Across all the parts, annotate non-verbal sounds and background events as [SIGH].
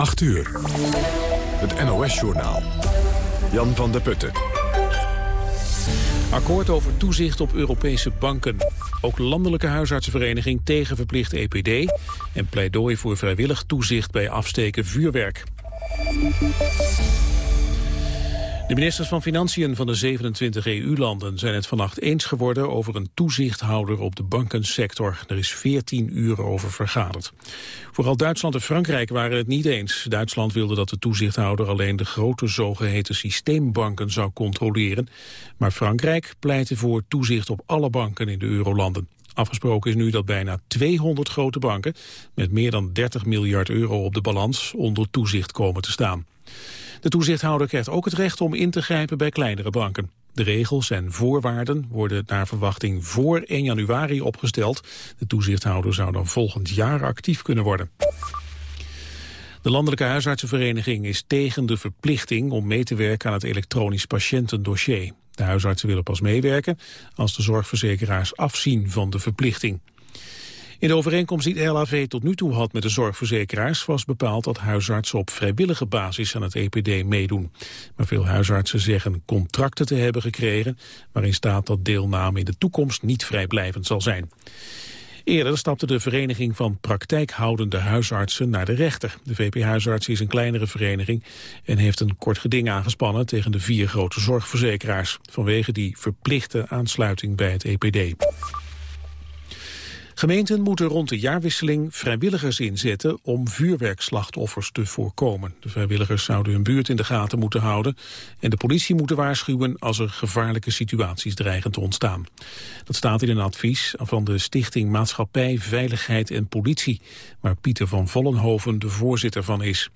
8 uur. Het NOS-journaal. Jan van der Putten. Akkoord over toezicht op Europese banken. Ook landelijke huisartsenvereniging tegen verplicht EPD... en pleidooi voor vrijwillig toezicht bij afsteken vuurwerk. De ministers van Financiën van de 27 EU-landen zijn het vannacht eens geworden over een toezichthouder op de bankensector. Er is 14 uur over vergaderd. Vooral Duitsland en Frankrijk waren het niet eens. Duitsland wilde dat de toezichthouder alleen de grote zogeheten systeembanken zou controleren. Maar Frankrijk pleitte voor toezicht op alle banken in de eurolanden. Afgesproken is nu dat bijna 200 grote banken met meer dan 30 miljard euro op de balans onder toezicht komen te staan. De toezichthouder krijgt ook het recht om in te grijpen bij kleinere banken. De regels en voorwaarden worden naar verwachting voor 1 januari opgesteld. De toezichthouder zou dan volgend jaar actief kunnen worden. De Landelijke Huisartsenvereniging is tegen de verplichting om mee te werken aan het elektronisch patiëntendossier. De huisartsen willen pas meewerken als de zorgverzekeraars afzien van de verplichting. In de overeenkomst die LAV tot nu toe had met de zorgverzekeraars... was bepaald dat huisartsen op vrijwillige basis aan het EPD meedoen. Maar veel huisartsen zeggen contracten te hebben gekregen... waarin staat dat deelname in de toekomst niet vrijblijvend zal zijn. Eerder stapte de Vereniging van Praktijkhoudende Huisartsen naar de rechter. De VP-huisarts is een kleinere vereniging en heeft een kort geding aangespannen tegen de vier grote zorgverzekeraars vanwege die verplichte aansluiting bij het EPD. Gemeenten moeten rond de jaarwisseling vrijwilligers inzetten om vuurwerkslachtoffers te voorkomen. De vrijwilligers zouden hun buurt in de gaten moeten houden en de politie moeten waarschuwen als er gevaarlijke situaties dreigen te ontstaan. Dat staat in een advies van de Stichting Maatschappij, Veiligheid en Politie, waar Pieter van Vollenhoven de voorzitter van is.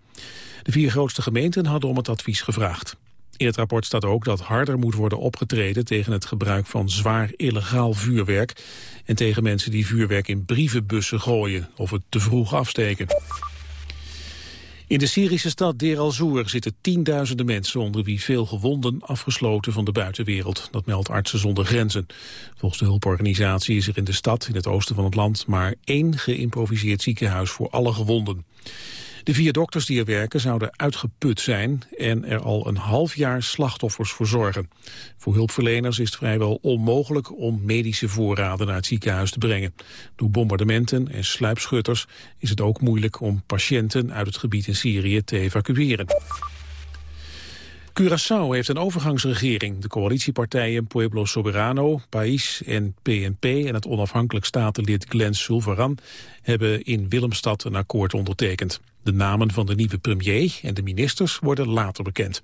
De vier grootste gemeenten hadden om het advies gevraagd. In het rapport staat ook dat harder moet worden opgetreden tegen het gebruik van zwaar illegaal vuurwerk en tegen mensen die vuurwerk in brievenbussen gooien of het te vroeg afsteken. In de Syrische stad Deir al-Zoer zitten tienduizenden mensen onder wie veel gewonden afgesloten van de buitenwereld. Dat meldt Artsen zonder Grenzen. Volgens de hulporganisatie is er in de stad, in het oosten van het land, maar één geïmproviseerd ziekenhuis voor alle gewonden. De vier dokters die er werken zouden uitgeput zijn en er al een half jaar slachtoffers voor zorgen. Voor hulpverleners is het vrijwel onmogelijk om medische voorraden naar het ziekenhuis te brengen. Door bombardementen en sluipschutters is het ook moeilijk om patiënten uit het gebied in Syrië te evacueren. Curaçao heeft een overgangsregering. De coalitiepartijen Pueblo Soberano, PAIS en PNP en het onafhankelijk statenlid Glenn Sulvaran hebben in Willemstad een akkoord ondertekend. De namen van de nieuwe premier en de ministers worden later bekend.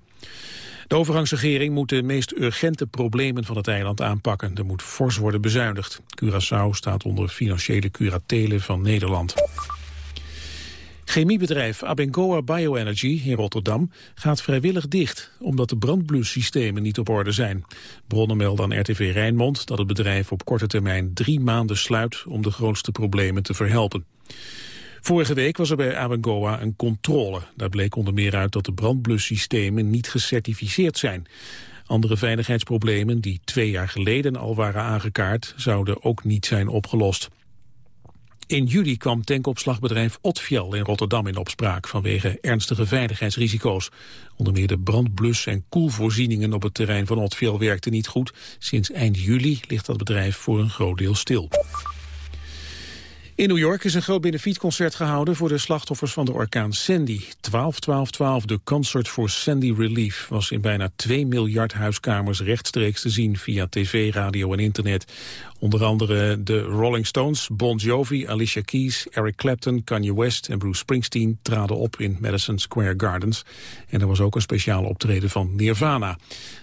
De overgangsregering moet de meest urgente problemen van het eiland aanpakken. Er moet fors worden bezuinigd. Curaçao staat onder financiële curatele van Nederland. Chemiebedrijf Abengoa Bioenergy in Rotterdam gaat vrijwillig dicht, omdat de brandblussystemen niet op orde zijn. Bronnen melden aan RTV Rijnmond dat het bedrijf op korte termijn drie maanden sluit om de grootste problemen te verhelpen. Vorige week was er bij Abengoa een controle. Daar bleek onder meer uit dat de brandblussystemen niet gecertificeerd zijn. Andere veiligheidsproblemen die twee jaar geleden al waren aangekaart... zouden ook niet zijn opgelost. In juli kwam tankopslagbedrijf Otfiel in Rotterdam in opspraak vanwege ernstige veiligheidsrisico's. Onder meer de brandblus- en koelvoorzieningen op het terrein van Otfiel werkten niet goed. Sinds eind juli ligt dat bedrijf voor een groot deel stil. In New York is een groot benefietconcert gehouden voor de slachtoffers van de orkaan Sandy. 12-12-12, de Concert for Sandy Relief, was in bijna 2 miljard huiskamers rechtstreeks te zien via tv, radio en internet. Onder andere de Rolling Stones, Bon Jovi, Alicia Keys, Eric Clapton, Kanye West en Bruce Springsteen traden op in Madison Square Gardens. En er was ook een speciaal optreden van Nirvana.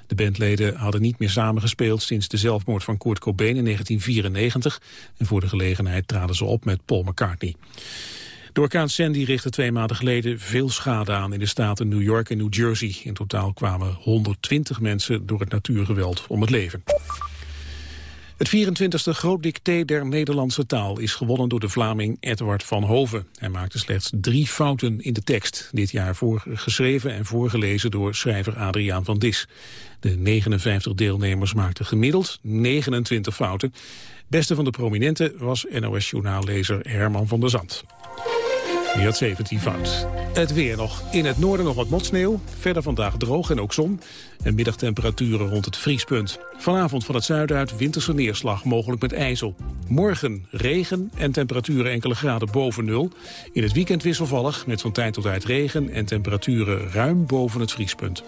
De bandleden hadden niet meer samengespeeld sinds de zelfmoord van Kurt Cobain in 1994. En voor de gelegenheid traden ze op met Paul McCartney. De orkaan Sandy richtte twee maanden geleden veel schade aan in de staten New York en New Jersey. In totaal kwamen 120 mensen door het natuurgeweld om het leven. Het 24e groot dicté der Nederlandse taal is gewonnen door de Vlaming Edward van Hoven. Hij maakte slechts drie fouten in de tekst, dit jaar geschreven en voorgelezen door schrijver Adriaan van Dis. De 59 deelnemers maakten gemiddeld 29 fouten. Beste van de prominenten was NOS-journaallezer Herman van der Zand. Die had 17 fout. Het weer nog. In het noorden nog wat motsneeuw. Verder vandaag droog en ook zon. En middagtemperaturen rond het vriespunt. Vanavond van het zuiden uit winterse neerslag, mogelijk met ijzel. Morgen regen en temperaturen enkele graden boven nul. In het weekend wisselvallig met van tijd tot tijd regen... en temperaturen ruim boven het vriespunt.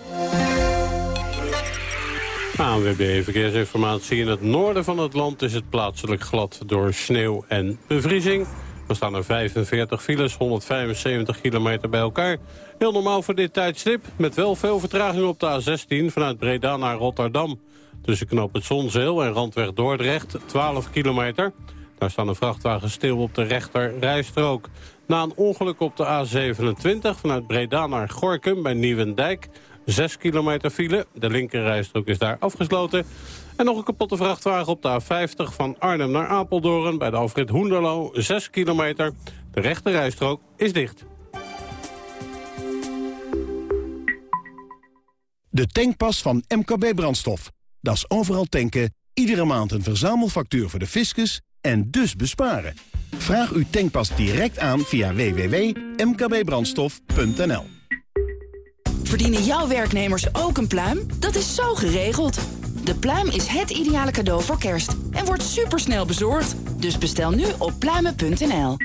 ANWB Verkeersinformatie. In het noorden van het land is het plaatselijk glad door sneeuw en bevriezing. Er staan er 45 files, 175 kilometer bij elkaar. Heel normaal voor dit tijdstip, met wel veel vertraging op de A16 vanuit Breda naar Rotterdam. Tussen knoop het Zonzeel en Randweg Dordrecht, 12 kilometer. Daar staan de vrachtwagens stil op de rechter rijstrook. Na een ongeluk op de A27 vanuit Breda naar Gorkum bij Nieuwendijk... 6 kilometer file, de linkerrijstrook is daar afgesloten... En nog een kapotte vrachtwagen op de A50 van Arnhem naar Apeldoorn... bij de Alfred Hoenderlo, 6 kilometer. De rechte rijstrook is dicht. De tankpas van MKB Brandstof. Dat is overal tanken, iedere maand een verzamelfactuur voor de fiscus en dus besparen. Vraag uw tankpas direct aan via www.mkbbrandstof.nl Verdienen jouw werknemers ook een pluim? Dat is zo geregeld. De pluim is het ideale cadeau voor kerst en wordt supersnel bezorgd. Dus bestel nu op pluimen.nl.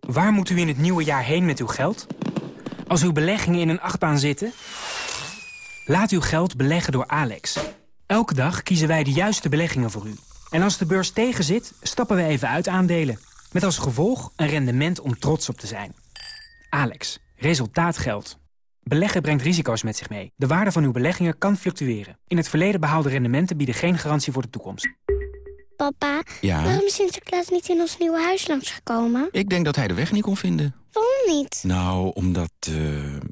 Waar moet u in het nieuwe jaar heen met uw geld? Als uw beleggingen in een achtbaan zitten? Laat uw geld beleggen door Alex. Elke dag kiezen wij de juiste beleggingen voor u. En als de beurs tegenzit, stappen we even uit aandelen. Met als gevolg een rendement om trots op te zijn. Alex, resultaat geldt. Beleggen brengt risico's met zich mee. De waarde van uw beleggingen kan fluctueren. In het verleden behaalde rendementen bieden geen garantie voor de toekomst. Papa, Ja? waarom is Sinterklaas niet in ons nieuwe huis langsgekomen? Ik denk dat hij de weg niet kon vinden. Waarom niet? Nou, omdat eh,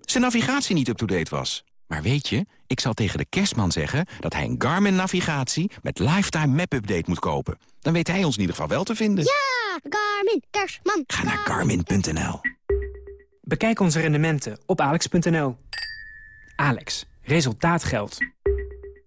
zijn navigatie niet up-to-date was. Maar weet je, ik zal tegen de kerstman zeggen... dat hij een Garmin-navigatie met Lifetime Map-update moet kopen. Dan weet hij ons in ieder geval wel te vinden. Ja, Garmin, kerstman. Ga naar Garmin.nl. Bekijk onze rendementen op alex.nl. Alex, resultaat geldt.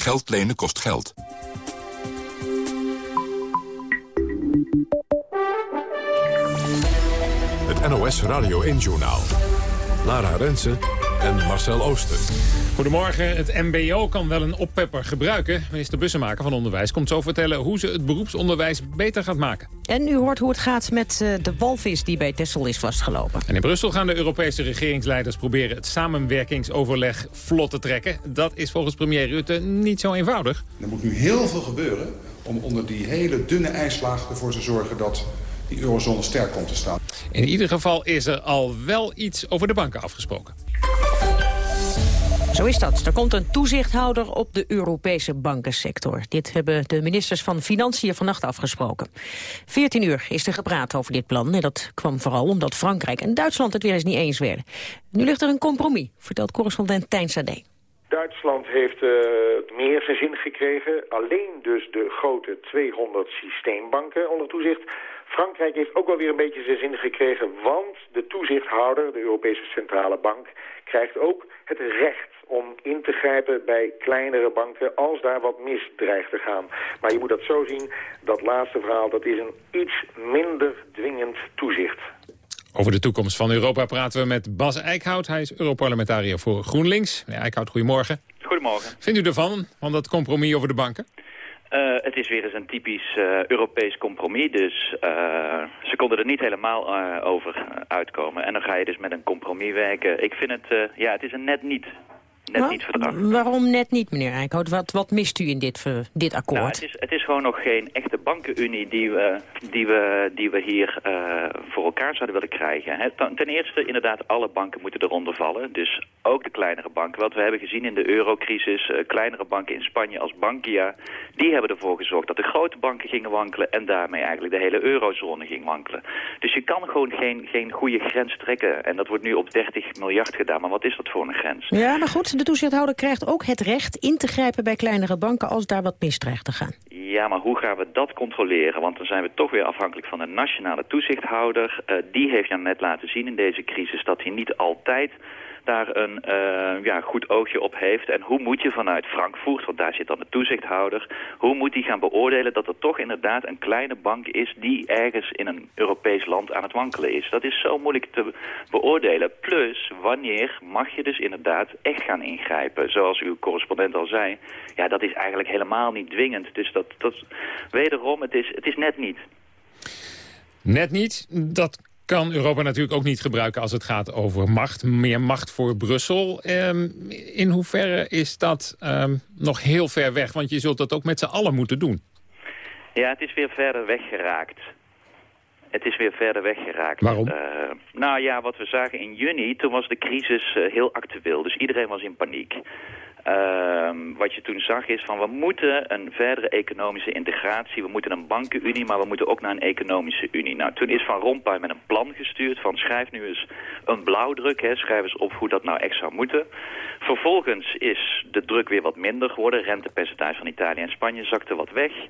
Geld lenen kost geld. Het NOS Radio 1-journaal. Lara Rensen en Marcel Ooster. Goedemorgen. Het mbo kan wel een oppepper gebruiken. Minister Bussemaker van Onderwijs komt zo vertellen... hoe ze het beroepsonderwijs beter gaat maken. En u hoort hoe het gaat met eh, de walvis die bij Texel is vastgelopen. En in Brussel gaan de Europese regeringsleiders proberen... het samenwerkingsoverleg vlot te trekken. Dat is volgens premier Rutte niet zo eenvoudig. Er moet nu heel veel gebeuren om onder die hele dunne ijslaag ervoor te zorgen... dat die eurozone sterk komt te staan. In ieder geval is er al wel iets over de banken afgesproken. Zo is dat. Er komt een toezichthouder op de Europese bankensector. Dit hebben de ministers van Financiën vannacht afgesproken. 14 uur is er gepraat over dit plan. En dat kwam vooral omdat Frankrijk en Duitsland het weer eens niet eens werden. Nu ligt er een compromis, vertelt correspondent Tijn Sade. Duitsland heeft uh, meer zijn zin gekregen. Alleen dus de grote 200 systeembanken onder toezicht. Frankrijk heeft ook wel weer een beetje zijn zin gekregen, want de toezichthouder, de Europese Centrale Bank, krijgt ook het recht om in te grijpen bij kleinere banken als daar wat mis dreigt te gaan. Maar je moet dat zo zien, dat laatste verhaal, dat is een iets minder dwingend toezicht. Over de toekomst van Europa praten we met Bas Eickhout. Hij is Europarlementariër voor GroenLinks. Meneer Eickhout, goedemorgen. Goedemorgen. Vindt u ervan, van dat compromis over de banken? Uh, het is weer eens een typisch uh, Europees compromis, dus uh, ze konden er niet helemaal over uitkomen. En dan ga je dus met een compromis werken. Ik vind het, ja, het is een net niet. Net niet verdrag. Waarom net niet, meneer Eickhout? Wat, wat mist u in dit, uh, dit akkoord? Nou, het, is, het is gewoon nog geen echte bankenunie die we, die we, die we hier uh, voor elkaar zouden willen krijgen. Ten eerste, inderdaad, alle banken moeten eronder vallen. Dus ook de kleinere banken. Wat we hebben gezien in de eurocrisis, uh, kleinere banken in Spanje als Bankia... die hebben ervoor gezorgd dat de grote banken gingen wankelen... en daarmee eigenlijk de hele eurozone ging wankelen. Dus je kan gewoon geen, geen goede grens trekken. En dat wordt nu op 30 miljard gedaan. Maar wat is dat voor een grens? Ja, maar goed, de toezichthouder krijgt ook het recht in te grijpen bij kleinere banken als daar wat mis dreigt te gaan. Ja, maar hoe gaan we dat controleren? Want dan zijn we toch weer afhankelijk van een nationale toezichthouder. Uh, die heeft ja net laten zien in deze crisis dat hij niet altijd daar een uh, ja, goed oogje op heeft. En hoe moet je vanuit Frankfurt, want daar zit dan de toezichthouder... hoe moet die gaan beoordelen dat er toch inderdaad een kleine bank is... die ergens in een Europees land aan het wankelen is. Dat is zo moeilijk te beoordelen. Plus, wanneer mag je dus inderdaad echt gaan ingrijpen? Zoals uw correspondent al zei, ja, dat is eigenlijk helemaal niet dwingend. Dus dat, dat wederom, het is, het is net niet. Net niet, dat kan Europa natuurlijk ook niet gebruiken als het gaat over macht. Meer macht voor Brussel. Um, in hoeverre is dat um, nog heel ver weg? Want je zult dat ook met z'n allen moeten doen. Ja, het is weer verder weggeraakt. Het is weer verder weggeraakt. Waarom? Uh, nou ja, wat we zagen in juni, toen was de crisis uh, heel actueel. Dus iedereen was in paniek. Uh, wat je toen zag is van we moeten een verdere economische integratie. We moeten een bankenunie, maar we moeten ook naar een economische unie. Nou, toen is Van Rompuy met een plan gestuurd van schrijf nu eens een blauwdruk. Hè, schrijf eens op hoe dat nou echt zou moeten. Vervolgens is de druk weer wat minder geworden. Rentepercentage van Italië en Spanje zakte wat weg. Uh,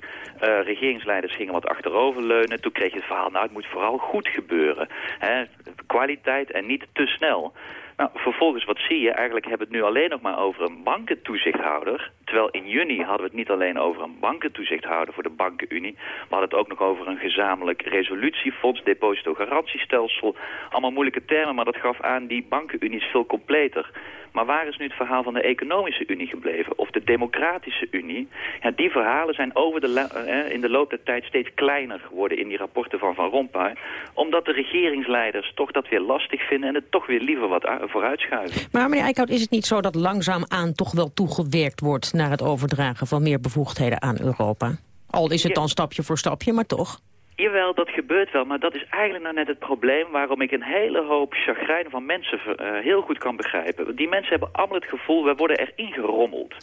regeringsleiders gingen wat achteroverleunen. Toen kreeg je het verhaal, nou het moet vooral goed gebeuren. Hè, kwaliteit en niet te snel. Nou, vervolgens, wat zie je? Eigenlijk hebben we het nu alleen nog maar over een bankentoezichthouder. Terwijl in juni hadden we het niet alleen over een bankentoezichthouder voor de bankenunie. We hadden het ook nog over een gezamenlijk resolutiefonds, depositogarantiestelsel. Allemaal moeilijke termen, maar dat gaf aan die bankenunie is veel completer. Maar waar is nu het verhaal van de economische unie gebleven? Of de democratische unie? Ja, die verhalen zijn over de eh, in de loop der tijd steeds kleiner geworden in die rapporten van Van Rompuy. Omdat de regeringsleiders toch dat weer lastig vinden en het toch weer liever wat vooruitschuiven. Maar meneer Eickhout, is het niet zo dat langzaamaan toch wel toegewerkt wordt naar het overdragen van meer bevoegdheden aan Europa? Al is het dan stapje voor stapje, maar toch? Jawel, dat gebeurt wel, maar dat is eigenlijk nou net het probleem... waarom ik een hele hoop chagrijn van mensen uh, heel goed kan begrijpen. Die mensen hebben allemaal het gevoel, we worden erin gerommeld.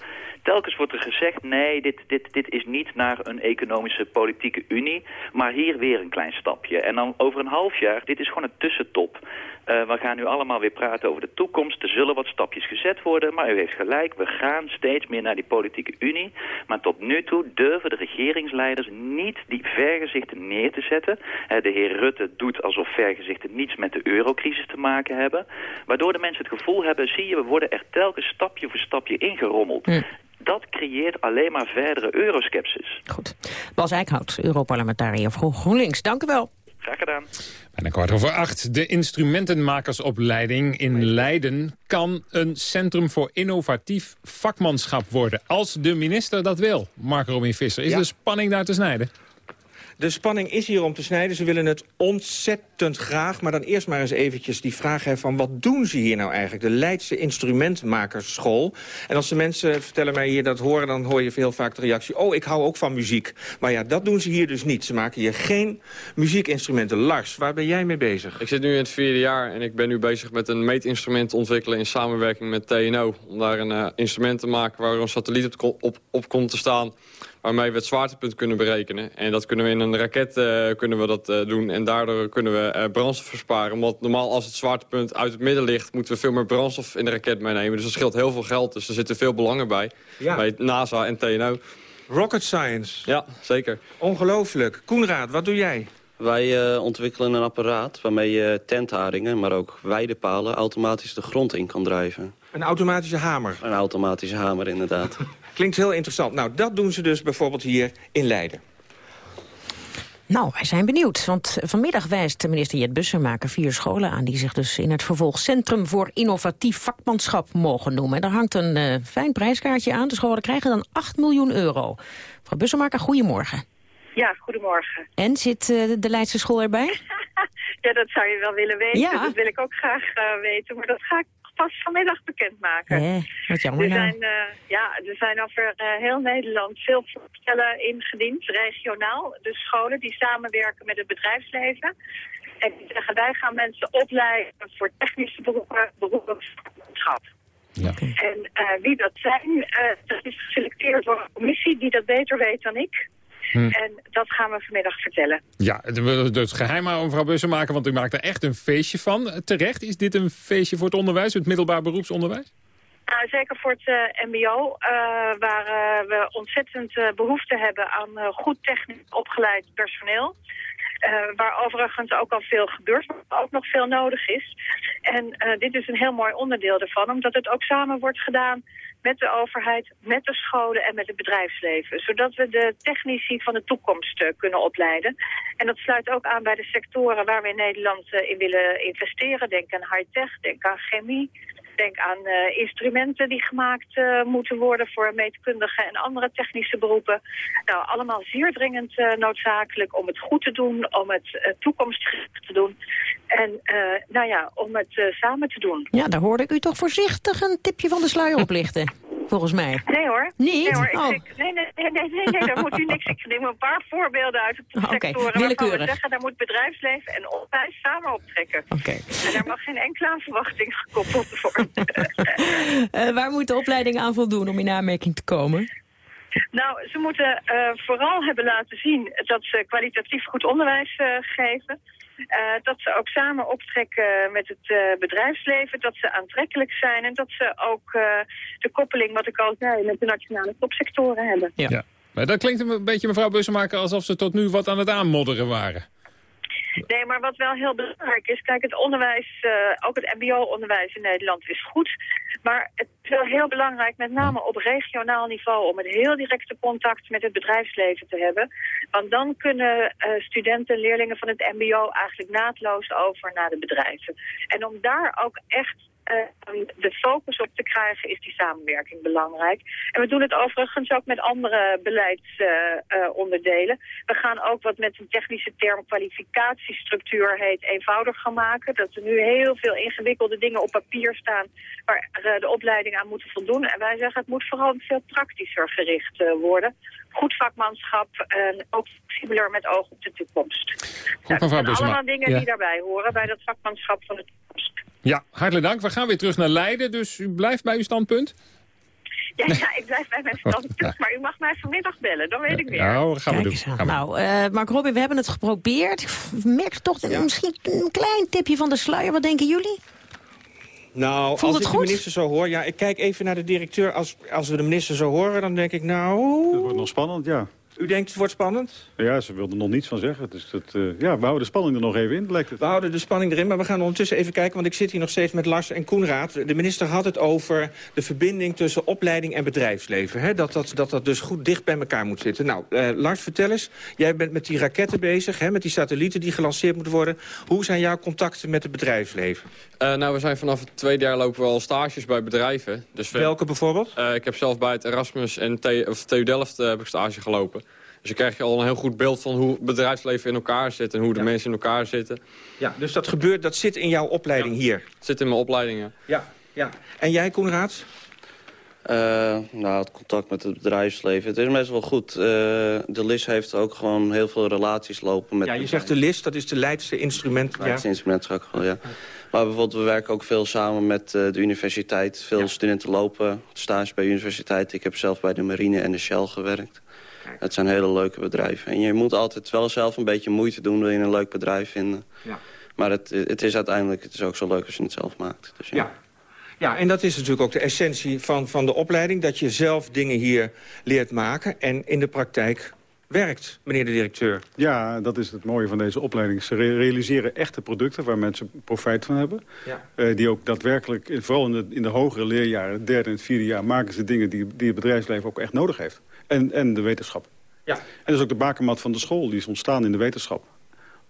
Telkens wordt er gezegd, nee, dit, dit, dit is niet naar een economische politieke unie... maar hier weer een klein stapje. En dan over een half jaar, dit is gewoon een tussentop... Uh, we gaan nu allemaal weer praten over de toekomst. Er zullen wat stapjes gezet worden, maar u heeft gelijk. We gaan steeds meer naar die politieke unie. Maar tot nu toe durven de regeringsleiders niet die vergezichten neer te zetten. Uh, de heer Rutte doet alsof vergezichten niets met de eurocrisis te maken hebben. Waardoor de mensen het gevoel hebben, zie je, we worden er telkens stapje voor stapje ingerommeld. Hm. Dat creëert alleen maar verdere euroskepsis. Goed. Bas Eickhout, Europarlementariër voor GroenLinks. Dank u wel. Graag gedaan. Bijna kwart over acht. De instrumentenmakersopleiding in Leiden kan een centrum voor innovatief vakmanschap worden. Als de minister dat wil. Mark Robin Visser, is Ja. de spanning daar te snijden? De spanning is hier om te snijden. Ze willen het ontzettend graag. Maar dan eerst maar eens eventjes die vraag van... wat doen ze hier nou eigenlijk? De Leidse Instrumentmakersschool. En als de mensen vertellen mij hier dat horen... dan hoor je heel vaak de reactie... oh, ik hou ook van muziek. Maar ja, dat doen ze hier dus niet. Ze maken hier geen muziekinstrumenten. Lars, waar ben jij mee bezig? Ik zit nu in het vierde jaar en ik ben nu bezig met een meetinstrument ontwikkelen in samenwerking met TNO. Om daar een eh, instrument te maken waar een satelliet op, op komt te staan. Waarmee we het zwaartepunt kunnen berekenen. En dat kunnen we in een raket eh, kunnen we dat, eh, doen. En daardoor kunnen we eh, brandstof versparen. Want normaal als het zwaartepunt uit het midden ligt... moeten we veel meer brandstof in de raket meenemen. Dus dat scheelt heel veel geld. Dus er zitten veel belangen bij. Ja. Bij NASA en TNO. Rocket science. Ja, zeker. Ongelooflijk. Koenraad, wat doe jij? Wij eh, ontwikkelen een apparaat waarmee je tentharingen, maar ook weidepalen automatisch de grond in kan drijven. Een automatische hamer. Een automatische hamer, inderdaad. [LAUGHS] Klinkt heel interessant. Nou, dat doen ze dus bijvoorbeeld hier in Leiden. Nou, wij zijn benieuwd, want vanmiddag wijst minister Jet Bussemaker vier scholen aan... die zich dus in het vervolg Centrum voor Innovatief Vakmanschap mogen noemen. En daar hangt een eh, fijn prijskaartje aan. De scholen krijgen dan 8 miljoen euro. Mevrouw Bussemaker, goedemorgen. Ja, goedemorgen. En zit eh, de Leidse school erbij? [LAUGHS] Ja, dat zou je wel willen weten. Ja. Dat wil ik ook graag eh, weten, maar dat ga ik pas vanmiddag bekendmaken. Eh, wat jammer er nou. zijn, eh, ja, er zijn over eh, heel Nederland veel voorstellen ingediend, regionaal. Dus scholen die samenwerken met het bedrijfsleven. En die zeggen, wij gaan mensen opleiden voor technische beroepen, beroepsschap. Ja. En eh, wie dat zijn, eh, dat is geselecteerd door een commissie die dat beter weet dan ik. Hm. En dat gaan we vanmiddag vertellen. Ja, het het geheim aan mevrouw Bussen maken, want u maakt er echt een feestje van. Terecht, is dit een feestje voor het onderwijs, het middelbaar beroepsonderwijs? Nou, zeker voor het eh, mbo, eh, waar eh, we ontzettend eh, behoefte hebben aan goed technisch opgeleid personeel. Waar overigens ook al veel gebeurt, maar ook nog veel nodig is. En dit is een heel mooi onderdeel daarvan, omdat het ook samen wordt gedaan met de overheid, met de scholen en met het bedrijfsleven. Zodat we de technici van de toekomst eh, kunnen opleiden. En dat sluit ook aan bij de sectoren waar we in Nederland eh, in willen investeren. Denk aan high-tech, denk aan chemie. Denk aan eh, instrumenten die gemaakt eh, moeten worden voor meetkundigen en andere technische beroepen. Nou, allemaal zeer dringend eh, noodzakelijk om het goed te doen, om het toekomstgericht te doen. En nou ja, om het samen te doen. Ja, daar hoorde ik u toch voorzichtig een tipje van de sluier oplichten. [LAUGHS] Volgens mij. Nee hoor. Niet? Nee, hoor. Ik, Oh. ik- nee, nee, nee, nee, nee, daar moet u niks. Ik neem een paar voorbeelden uit de Oké, sectoren waarvan we zeggen, daar moet bedrijfsleven en onderwijs samen optrekken. Oké. En daar mag geen enkele aan verwachting gekoppeld worden. [LAUGHS] Eh, waar moet de opleiding aan voldoen om in aanmerking te komen? Nou, ze moeten eh, vooral hebben laten zien dat ze kwalitatief goed onderwijs eh, geven. Eh, dat ze ook samen optrekken met het eh, bedrijfsleven, dat ze aantrekkelijk zijn en dat ze ook eh, de koppeling, wat ik al zei, met de nationale topsectoren hebben. Ja. Maar dat klinkt een beetje, mevrouw Bussemaker, alsof ze tot nu wat aan het aanmodderen waren. Nee, maar wat wel heel belangrijk is, kijk, het onderwijs, eh, ook het mbo-onderwijs in Nederland is goed. Maar het is wel heel belangrijk, met name op regionaal niveau, om het heel directe contact met het bedrijfsleven te hebben. Want dan kunnen eh, studenten en leerlingen van het mbo eigenlijk naadloos over naar de bedrijven. En om daar ook echt eh, de focus op te krijgen, is die samenwerking belangrijk. En we doen het overigens ook met andere beleidsonderdelen. we gaan ook wat met een technische term kwalificatiestructuur heet eenvoudig gaan maken. Dat er nu heel veel ingewikkelde dingen op papier staan waar eh, de opleiding aan moeten voldoen. En wij zeggen het moet vooral veel praktischer gericht eh, worden. Goed vakmanschap en ook flexibeler met oog op de toekomst. Goed, dat zijn allemaal dingen Ja. die daarbij horen bij dat vakmanschap van de toekomst. Ja, hartelijk dank. We gaan weer terug naar Leiden, dus u blijft bij uw standpunt? Ja, ja, ik blijf bij mijn standpunt, [LAUGHS] maar u mag mij vanmiddag bellen, dan weet ik meer. Ja, dat gaan we Kijk doen. Gaan we Nou, eh, Mark Robin, we hebben het geprobeerd. Ik merk toch dat- misschien een klein tipje van de sluier. Wat denken jullie? Nou, Voelt als het ik goed? de minister zo hoor... Ja, ik kijk even naar de directeur. Als, als we de minister zo horen, dan denk ik nou... Het wordt nog spannend, ja. U denkt het wordt spannend? Ja, ze wilde er nog niets van zeggen. Dus dat, eh, ja, we houden de spanning er nog even in, lijkt het. We houden de spanning erin, maar we gaan ondertussen even kijken... want ik zit hier nog steeds met Lars en Koenraad. De minister had het over de verbinding tussen opleiding en bedrijfsleven. Hè? Dat, dat, dat dat dus goed dicht bij elkaar moet zitten. Nou, eh, Lars, vertel eens. Jij bent met die raketten bezig, hè? met die satellieten die gelanceerd moeten worden. Hoe zijn jouw contacten met het bedrijfsleven? Eh, nou, we zijn vanaf het tweede jaar lopen we al stages bij bedrijven. Dus we- Welke bijvoorbeeld? Eh, ik heb zelf bij het Erasmus en T- of TU Delft eh, heb ik stage gelopen. Dus dan krijg je al een heel goed beeld van hoe het bedrijfsleven in elkaar zit... en hoe de mensen in elkaar zitten. Ja, dus dat gebeurt, dat zit in jouw opleiding hier? Het zit in mijn opleidingen. Ja, ja. En jij, Koenraad? Eh, nou, het contact met het bedrijfsleven. Het is meestal wel goed. Eh, de LIS heeft ook gewoon heel veel relaties lopen met... Ja, je zegt de LIS, dat is de Leidse instrument. Ja. Het instrumentschakkel, ja. Maar bijvoorbeeld, we werken ook veel samen met eh, de universiteit. Veel studenten lopen stage bij de universiteit. Ik heb zelf bij de marine en de Shell gewerkt. Het zijn hele leuke bedrijven. En je moet altijd wel zelf een beetje moeite doen... wil je een leuk bedrijf vinden. Ja. Maar het, het is uiteindelijk het is ook zo leuk als je het zelf maakt. Dus ja. Ja. Ja, en dat is natuurlijk ook de essentie van, van de opleiding... dat je zelf dingen hier leert maken en in de praktijk werkt, meneer de directeur. Ja, dat is het mooie van deze opleiding. Ze re- realiseren echte producten waar mensen profijt van hebben. Ja. Eh, die ook daadwerkelijk, vooral in de, in de hogere leerjaren... het derde en het vierde jaar, maken ze dingen die, die het bedrijfsleven ook echt nodig heeft. En, en de wetenschap. Ja. En dat is ook de bakermat van de school. Die is ontstaan in de wetenschap.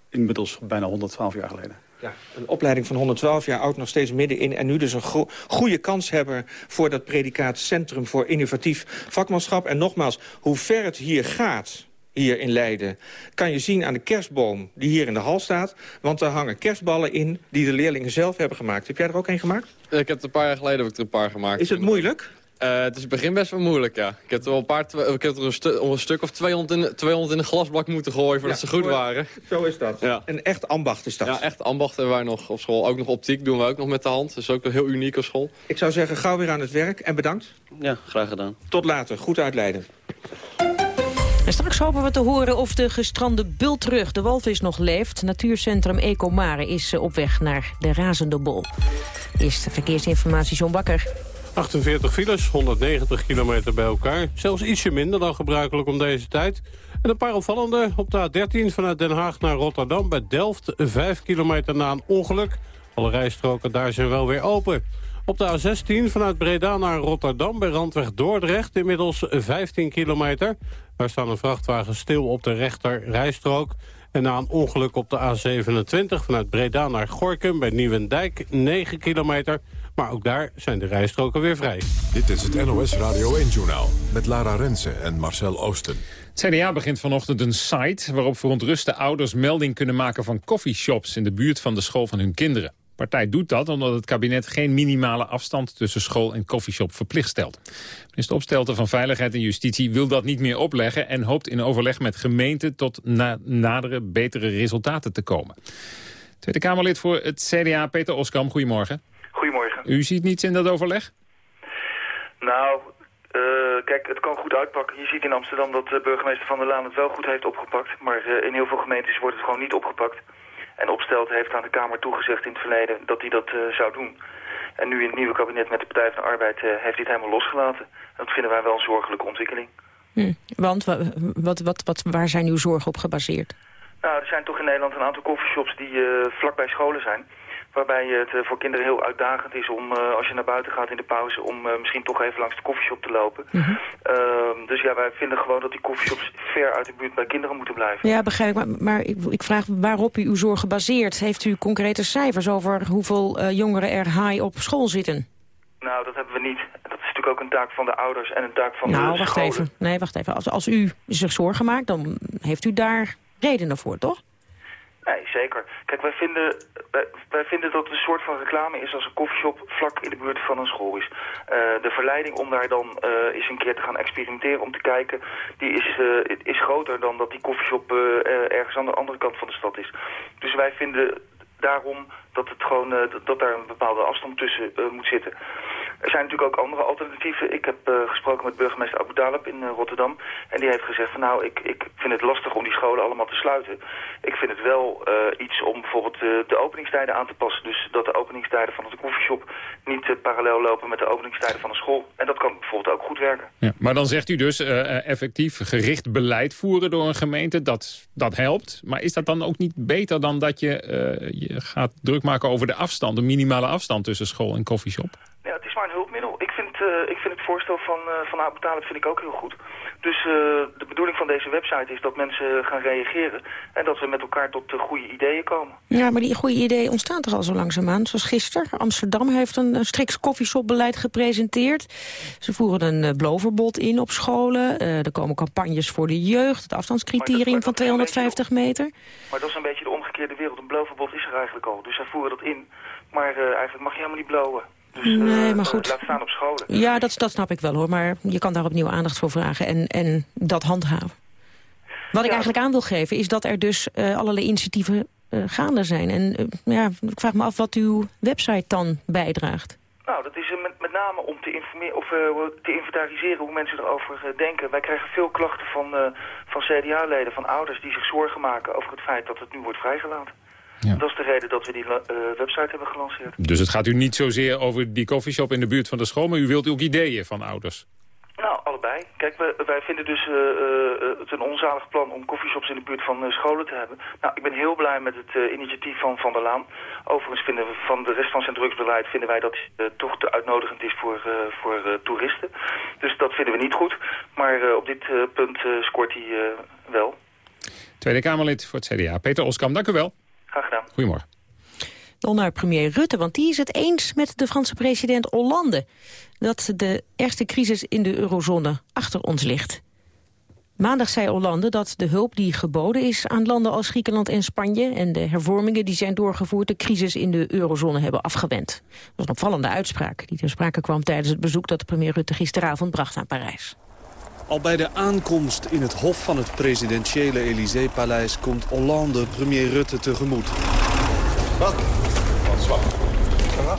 Inmiddels bijna 112 jaar geleden. Ja, een opleiding van 112 jaar oud, nog steeds middenin... en nu dus een go goede kans hebben voor dat predicaat Centrum voor Innovatief Vakmanschap. En nogmaals, hoe ver het hier gaat hier in Leiden... kan je zien aan de kerstboom die hier in de hal staat. Want er hangen kerstballen in die de leerlingen zelf hebben gemaakt. Heb jij er ook een gemaakt? Ik heb er een paar jaar geleden heb ik er een paar gemaakt. Is het moeilijk? Uh, het is in het begin best wel moeilijk, ja. Ik heb er wel een, paar, ik heb er een, stu een stuk of 200 in, 200 in een glasbak moeten gooien voordat Ja, ze goed waren. Zo is dat. Ja. Een echt ambacht is dat. Ja, echt ambacht hebben wij nog op school. Ook nog optiek doen we ook nog met de hand. Dat is ook heel uniek op school. Ik zou zeggen, gauw weer aan het werk en bedankt. Ja, graag gedaan. Tot later. Goed uitleiden. Straks hopen we te horen of de gestrande bultrug, de walvis, nog leeft. Natuurcentrum Ecomare is eh, op weg naar de razende bol. De verkeersinformatie, John Bakker. 48 files, 190 kilometer bij elkaar. Zelfs ietsje minder dan gebruikelijk om deze tijd. En een paar opvallende op de A13 vanuit Den Haag naar Rotterdam bij Delft. 5 kilometer na een ongeluk. Alle rijstroken daar zijn wel weer open. Op de A16 vanuit Breda naar Rotterdam bij Randweg Dordrecht inmiddels 15 kilometer. Daar staan een vrachtwagen stil op de rechter rijstrook. En na een ongeluk op de A27 vanuit Breda naar Gorkum bij Nieuwendijk 9 kilometer. Maar ook daar zijn de rijstroken weer vrij. Dit is het NOS Radio 1-journaal met Lara Rensen en Marcel Oosten. Het CDA begint vanochtend een site waarop verontruste ouders melding kunnen maken van coffeeshops in de buurt van de school van hun kinderen. Partij doet dat omdat het kabinet geen minimale afstand tussen school en coffeeshop verplicht stelt. Minister Opstelten van Veiligheid en Justitie wil dat niet meer opleggen en hoopt in overleg met gemeenten tot na nadere, betere resultaten te komen. Tweede Kamerlid voor het CDA, Peter Oskam, goedemorgen. Goedemorgen. U ziet niets in dat overleg? Nou, eh, kijk, het kan goed uitpakken. Je ziet in Amsterdam dat de burgemeester Van der Laan het wel goed heeft opgepakt. Maar eh, in heel veel gemeentes wordt het gewoon niet opgepakt. En Opstelt heeft aan de Kamer toegezegd in het verleden dat hij dat eh, zou doen. En nu in het nieuwe kabinet met de Partij van de Arbeid eh, heeft hij het helemaal losgelaten. Dat vinden wij wel een zorgelijke ontwikkeling. Hm. Want wa- wat, wat, wat, waar zijn uw zorgen op gebaseerd? Nou, er zijn toch in Nederland een aantal coffeeshops die uh, vlakbij scholen zijn. Waarbij het uh, voor kinderen heel uitdagend is om, uh, als je naar buiten gaat in de pauze, om uh, misschien toch even langs de koffieshop te lopen. Mm -hmm. dus ja, wij vinden gewoon dat die koffieshops ver uit de buurt bij kinderen moeten blijven. Ja, begrijp ik. Maar, maar ik, ik, vraag waarop u uw zorgen baseert. Heeft u concrete cijfers over hoeveel jongeren er high op school zitten? Nou, dat hebben we niet. Dat is natuurlijk ook een taak van de ouders en een taak van nou, de wacht scholen. even. Nee, wacht even. Als, als u zich zorgen maakt, dan heeft u daar redenen voor, toch? Nee, zeker. Kijk, wij vinden, wij, vinden dat het een soort van reclame is als een koffieshop vlak in de buurt van een school is. Uh, de verleiding om daar dan uh, eens een keer te gaan experimenteren, om te kijken, die is, uh, is groter dan dat die koffieshop ergens aan de andere kant van de stad is. Dus wij vinden daarom dat, het gewoon, dat daar een bepaalde afstand tussen moet zitten. Er zijn natuurlijk ook andere alternatieven. Ik heb uh, gesproken met burgemeester Abu Talib in uh, Rotterdam. En die heeft gezegd van nou, ik, ik vind het lastig om die scholen allemaal te sluiten. Ik vind het wel uh, iets om bijvoorbeeld de openingstijden aan te passen. Dus dat de openingstijden van de koffieshop niet parallel lopen met de openingstijden van een school. En dat kan bijvoorbeeld ook goed werken. Ja, maar dan zegt u dus effectief gericht beleid voeren door een gemeente. Dat, dat helpt. Maar is dat dan ook niet beter dan dat je, je gaat druk maken over de afstand. De minimale afstand tussen school en koffieshop? Een hulpmiddel. Ik vind, uh, ik vind het voorstel van, uh, van vind ik ook heel goed. Dus uh, de bedoeling van deze website is dat mensen gaan reageren... en dat we met elkaar tot goede ideeën komen. Ja, maar die goede ideeën ontstaan toch al zo langzaamaan? Zoals gisteren. Amsterdam heeft een, een strikt koffieshopbeleid gepresenteerd. Ze voeren een bloverbod in op scholen. er komen campagnes voor de jeugd. Het afstandscriterium van 250 meter. Maar dat is een beetje de omgekeerde wereld. Een bloverbod is er eigenlijk al. Dus zij voeren dat in. Maar eigenlijk mag je helemaal niet blowen. Dus, nee, uh, maar goed. laat staan op scholen. Ja, dat, dat snap ik wel hoor. Maar je kan daar opnieuw aandacht voor vragen en, en dat handhaven. Wat ik eigenlijk aan wil geven is dat er dus uh, allerlei initiatieven uh, gaande zijn. En ja, ik vraag me af wat uw website dan bijdraagt. Nou, dat is met, met name om te, informeren, of, te inventariseren hoe mensen erover denken. Wij krijgen veel klachten van, van CDA-leden, van ouders die zich zorgen maken over het feit dat het nu wordt vrijgelaten. Ja. Dat is de reden dat we die uh, website hebben gelanceerd. Dus het gaat u niet zozeer over die koffieshop in de buurt van de school... maar u wilt ook ideeën van ouders? Nou, allebei. Kijk, we, wij vinden dus uh, uh, het een onzalig plan om koffieshops in de buurt van scholen te hebben. Nou, ik ben heel blij met het initiatief van Van der Laan. Overigens vinden we van de rest van zijn drugsbeleid... vinden wij dat het toch te uitnodigend is voor, voor toeristen. Dus dat vinden we niet goed. Maar op dit punt scoort hij wel. Tweede Kamerlid voor het CDA, Peter Oskam. Dank u wel. Goedemorgen. Dan naar premier Rutte, want die is het eens met de Franse president Hollande... dat de ergste crisis in de eurozone achter ons ligt. Maandag zei Hollande dat de hulp die geboden is aan landen als Griekenland en Spanje en de hervormingen die zijn doorgevoerd de crisis in de eurozone hebben afgewend. Dat was een opvallende uitspraak die ter sprake kwam tijdens het bezoek dat premier Rutte gisteravond bracht aan Parijs. Al bij de aankomst in het hof van het presidentiële Élysée-paleis komt Hollande premier Rutte tegemoet.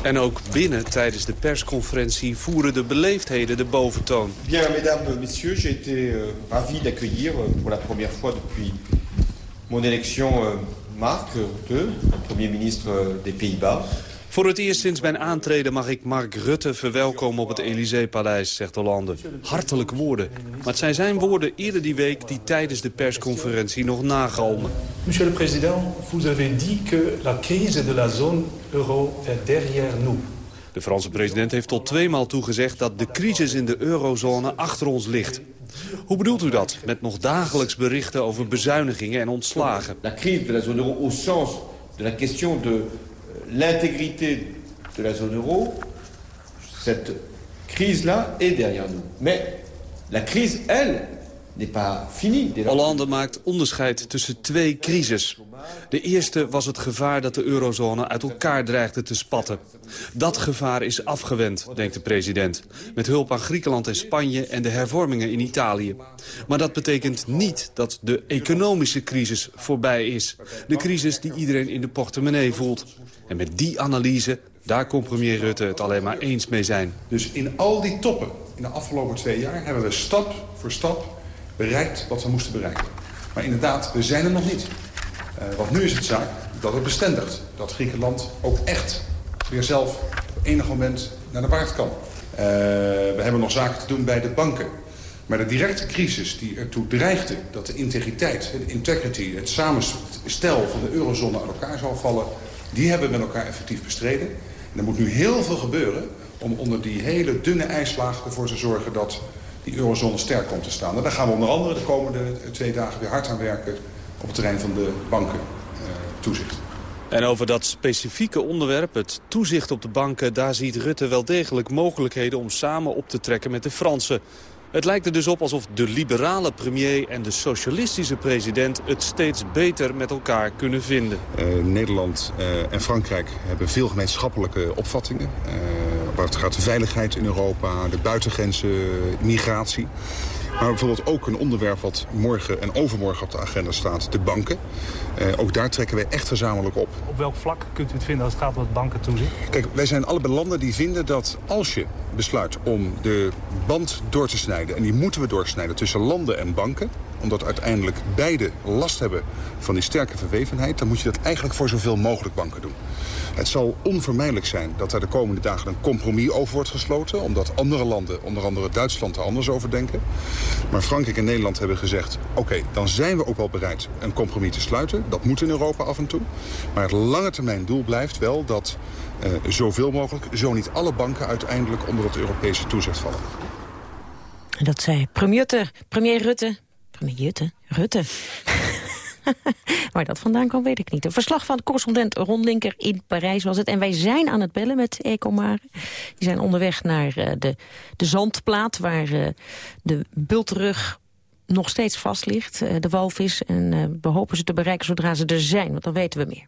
En ook binnen tijdens de persconferentie voeren de beleefdheden de boventoon. Bien, mesdames, messieurs, j'ai été euh, ravi d'accueillir euh, pour la première fois depuis mon élection euh, Marc Rutte, premier ministre des Pays-Bas. Voor het eerst sinds mijn aantreden mag ik Mark Rutte verwelkomen op het Élysée-paleis, zegt Hollande. Hartelijk woorden. Maar het zijn zijn woorden eerder die week die tijdens de persconferentie nog nagalmen. Monsieur le Président, vous avez dit que la crise de la zone euro est derrière nous. De Franse president heeft tot tweemaal toegezegd dat de crisis in de eurozone achter ons ligt. Hoe bedoelt u dat? Met nog dagelijks berichten over bezuinigingen en ontslagen. La crise de la zone euro au sens de la question de l'intégrité de la zone euro, cette crise-là est derrière nous. Mais la crise, elle, Hollande maakt onderscheid tussen twee crises. De eerste was het gevaar dat de eurozone uit elkaar dreigde te spatten. Dat gevaar is afgewend, denkt de president. Met hulp aan Griekenland en Spanje en de hervormingen in Italië. Maar dat betekent niet dat de economische crisis voorbij is. De crisis die iedereen in de portemonnee voelt. En met die analyse, daar kon premier Rutte het alleen maar eens mee zijn. Dus in al die toppen in de afgelopen twee jaar hebben we stap voor stap bereikt wat we moesten bereiken. Maar inderdaad, we zijn er nog niet. Eh, want nu is het zaak dat het bestendigt. Dat Griekenland ook echt weer zelf op enig moment naar de waard kan. Eh, we hebben nog zaken te doen bij de banken. Maar de directe crisis die ertoe dreigde dat de integriteit, de integrity, het samenstel van de eurozone uit elkaar zal vallen, die hebben we met elkaar effectief bestreden. En er moet nu heel veel gebeuren om onder die hele dunne ijslaag ervoor te zorgen dat die eurozone sterk komt te staan. En daar gaan we onder andere de komende twee dagen weer hard aan werken op het terrein van de banken eh, toezicht. En over dat specifieke onderwerp, het toezicht op de banken... daar ziet Rutte wel degelijk mogelijkheden om samen op te trekken met de Fransen. Het lijkt er dus op alsof de liberale premier en de socialistische president... het steeds beter met elkaar kunnen vinden. Eh, Nederland eh, en Frankrijk hebben veel gemeenschappelijke opvattingen. Uh, waar het gaat de veiligheid in Europa, de buitengrenzen, migratie. Maar bijvoorbeeld ook een onderwerp wat morgen en overmorgen op de agenda staat, de banken. Uh, ook daar trekken wij echt gezamenlijk op. Op welk vlak kunt u het vinden als het gaat om het bankentoezicht? Kijk, wij zijn allebei landen die vinden dat als je besluit om de band door te snijden... en die moeten we doorsnijden tussen landen en banken omdat uiteindelijk beide last hebben van die sterke verwevenheid... dan moet je dat eigenlijk voor zoveel mogelijk banken doen. Het zal onvermijdelijk zijn dat er de komende dagen een compromis over wordt gesloten... omdat andere landen, onder andere Duitsland, er anders over denken. Maar Frankrijk en Nederland hebben gezegd... oké, dan zijn we ook wel bereid een compromis te sluiten. Dat moet in Europa af en toe. Maar het lange termijn doel blijft wel dat uh, zoveel mogelijk... zo niet alle banken uiteindelijk onder het Europese toezicht vallen. En dat zei premier Rutte Premier Jutte, Rutte. [LAUGHS] Waar dat vandaan kwam, weet ik niet. Een verslag van correspondent Ron Linker in Parijs was het. En wij zijn aan het bellen met Ecomare. Die zijn onderweg naar uh, de, de zandplaat... waar uh, de bultrug nog steeds vast ligt, uh, de walvis. En we hopen ze te bereiken zodra ze er zijn, want dan weten we meer.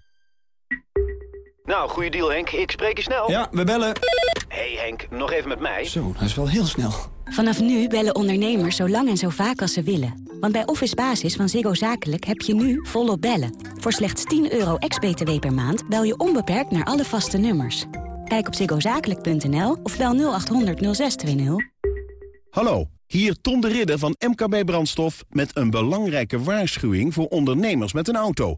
Nou, goede deal Henk. Ik spreek je snel. Ja, we bellen. hey Henk, nog even met mij. Zo, dat is wel heel snel. Vanaf nu bellen ondernemers zo lang en zo vaak als ze willen. Want bij Office Basis van Ziggo Zakelijk heb je nu volop bellen. Voor slechts 10 euro ex-BTW per maand bel je onbeperkt naar alle vaste nummers. Kijk op ziggozakelijk.nl of bel 0800 0620. Hallo, hier Tom de Ridder van MKB Brandstof met een belangrijke waarschuwing voor ondernemers met een auto.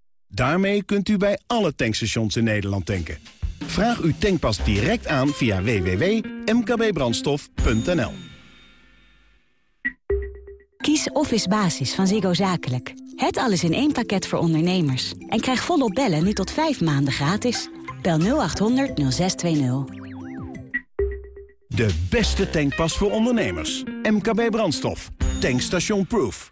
Daarmee kunt u bij alle tankstations in Nederland tanken. Vraag uw tankpas direct aan via www.mkbbrandstof.nl. Kies Office Basis van Ziggo Zakelijk. Het alles in één pakket voor ondernemers. En krijg volop bellen nu tot vijf maanden gratis. Bel 0800 0620. De beste tankpas voor ondernemers. MKB Brandstof. Tankstation Proof.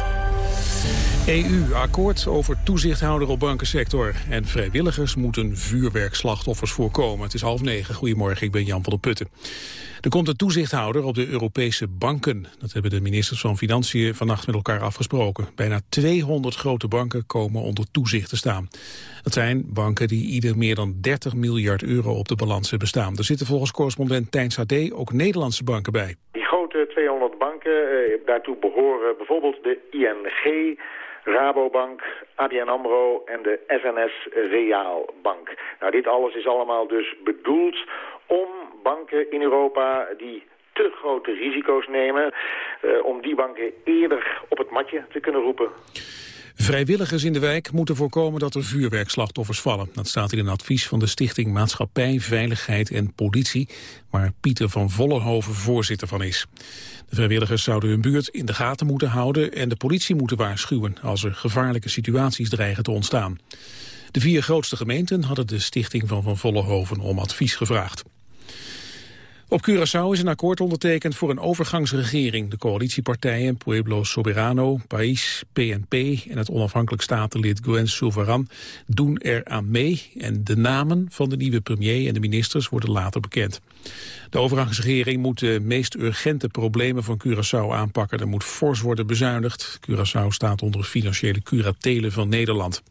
EU-akkoord over toezichthouder op bankensector. En vrijwilligers moeten vuurwerkslachtoffers voorkomen. Het is half negen. Goedemorgen, ik ben Jan van der Putten. Er komt een toezichthouder op de Europese banken. Dat hebben de ministers van Financiën vannacht met elkaar afgesproken. Bijna 200 grote banken komen onder toezicht te staan. Dat zijn banken die ieder meer dan 30 miljard euro op de balans hebben staan. Er zitten volgens correspondent Tijn Sade ook Nederlandse banken bij. Die grote 200 banken, eh, daartoe behoren bijvoorbeeld de ING... Rabobank, ABN AMRO en de SNS Reaalbank. Nou, dit alles is allemaal dus bedoeld om banken in Europa die te grote risico's nemen... Uh, om die banken eerder op het matje te kunnen roepen. Vrijwilligers in de wijk moeten voorkomen dat er vuurwerkslachtoffers vallen. Dat staat in een advies van de Stichting Maatschappij, Veiligheid en Politie... waar Pieter van Vollenhoven voorzitter van is. De vrijwilligers zouden hun buurt in de gaten moeten houden... en de politie moeten waarschuwen als er gevaarlijke situaties dreigen te ontstaan. De vier grootste gemeenten hadden de Stichting van Van Vollenhoven om advies gevraagd. Op Curaçao is een akkoord ondertekend voor een overgangsregering. De coalitiepartijen Pueblo Soberano, País, PNP en het onafhankelijk statenlid Gwen Silvaran doen er aan mee. En de namen van de nieuwe premier en de ministers worden later bekend. De overgangsregering moet de meest urgente problemen van Curaçao aanpakken. Er moet fors worden bezuinigd. Curaçao staat onder financiële curatelen van Nederland.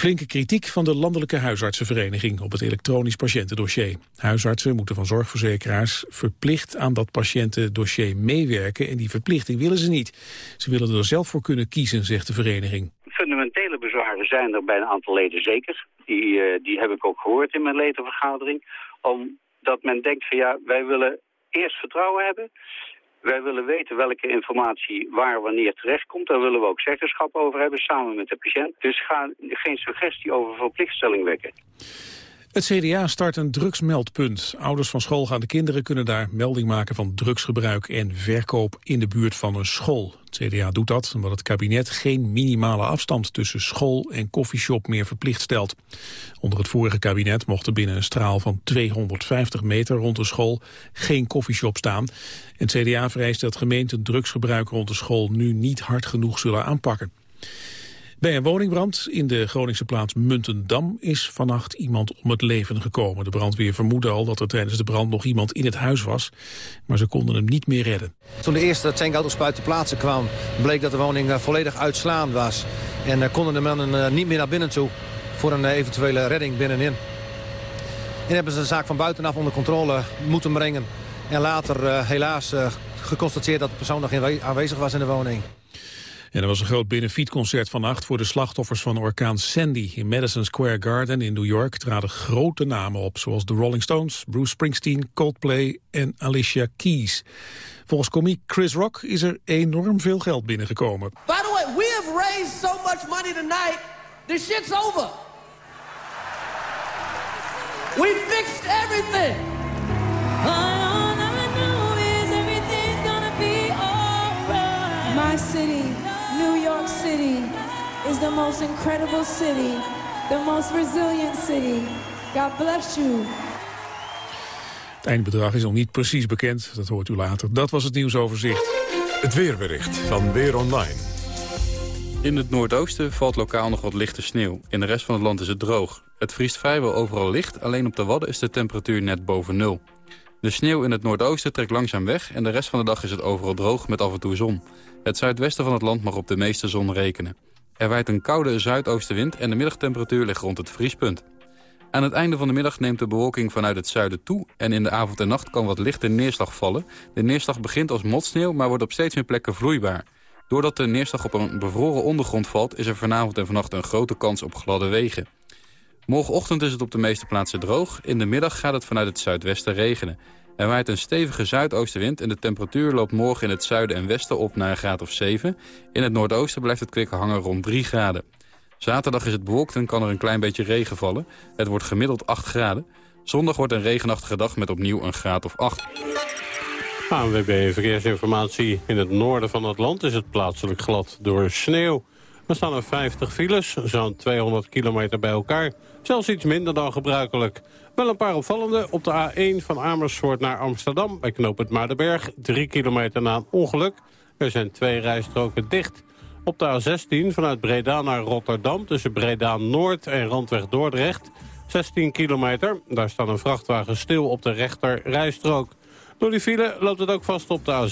Flinke kritiek van de Landelijke Huisartsenvereniging op het elektronisch patiëntendossier. Huisartsen moeten van zorgverzekeraars verplicht aan dat patiëntendossier meewerken en die verplichting willen ze niet. Ze willen er zelf voor kunnen kiezen, zegt de vereniging. Fundamentele bezwaren zijn er bij een aantal leden zeker. Die, uh, die heb ik ook gehoord in mijn ledenvergadering. Omdat men denkt van ja, wij willen eerst vertrouwen hebben wij willen weten welke informatie waar wanneer terechtkomt. Daar willen we ook zeggenschap over hebben samen met de patiënt. Dus ga geen suggestie over verplichtstelling wekken. Het CDA start een drugsmeldpunt. Ouders van schoolgaande kinderen kunnen daar melding maken van drugsgebruik en verkoop in de buurt van een school. Het CDA doet dat omdat het kabinet geen minimale afstand tussen school en koffieshop meer verplicht stelt. Onder het vorige kabinet mocht er binnen een straal van 250 meter rond de school geen koffieshop staan. En het CDA vreest dat gemeenten drugsgebruik rond de school nu niet hard genoeg zullen aanpakken. Bij een woningbrand in de Groningse plaats Muntendam is vannacht iemand om het leven gekomen. De brandweer vermoedde al dat er tijdens de brand nog iemand in het huis was, maar ze konden hem niet meer redden. Toen de eerste tankauto's buiten plaatsen kwam, bleek dat de woning eh, volledig uitslaan was. En eh, konden de mannen eh, niet meer naar binnen toe voor een eventuele redding binnenin. En hebben ze de zaak van buitenaf onder controle moeten brengen. En later helaas geconstateerd dat de persoon nog aanwezig was in de woning. En er was een groot benefietconcert vannacht voor de slachtoffers van orkaan Sandy. In Madison Square Garden in New York traden grote namen op, zoals de Rolling Stones, Bruce Springsteen, Coldplay en Alicia Keys. Volgens komiek Chris Rock is er enorm veel geld binnengekomen. By the way, we have raised so much money tonight, this shit's over. We fixed everything. City is the most incredible city, the most resilient city. God bless you. Het eindbedrag is nog niet precies bekend, dat hoort u later. Dat was het nieuwsoverzicht. Het weerbericht van Weer Online. In het noordoosten valt lokaal nog wat lichte sneeuw. In de rest van het land is het droog. Het vriest vrijwel overal licht, alleen op de Wadden is de temperatuur net boven nul. De sneeuw in het noordoosten trekt langzaam weg en de rest van de dag is het overal droog met af en toe zon. Het zuidwesten van het land mag op de meeste zon rekenen. Er waait een koude zuidoostenwind en de middagtemperatuur ligt rond het vriespunt. Aan het einde van de middag neemt de bewolking vanuit het zuiden toe... en in de avond en nacht kan wat lichte neerslag vallen. De neerslag begint als motsneeuw, maar wordt op steeds meer plekken vloeibaar. Doordat de neerslag op een bevroren ondergrond valt... is er vanavond en vannacht een grote kans op gladde wegen. Morgenochtend is het op de meeste plaatsen droog. In de middag gaat het vanuit het zuidwesten regenen. Er waait een stevige zuidoostenwind en de temperatuur loopt morgen in het zuiden en westen op naar een graad of 7. In het noordoosten blijft het kwik hangen rond 3 graden. Zaterdag is het bewolkt en kan er een klein beetje regen vallen. Het wordt gemiddeld 8 graden. Zondag wordt een regenachtige dag met opnieuw een graad of 8. ANWB Verkeersinformatie. In het noorden van het land is het plaatselijk glad door sneeuw. Er staan er 50 files, zo'n 200 kilometer bij elkaar. Zelfs iets minder dan gebruikelijk. Wel een paar opvallende op de A1 van Amersfoort naar Amsterdam... bij knooppunt Maardenberg, 3 kilometer na een ongeluk. Er zijn twee rijstroken dicht. Op de A16 vanuit Breda naar Rotterdam... tussen Breda Noord en Randweg Dordrecht... 16 kilometer. Daar staat een vrachtwagen stil op de rechter rijstrook. Door die file loopt het ook vast op de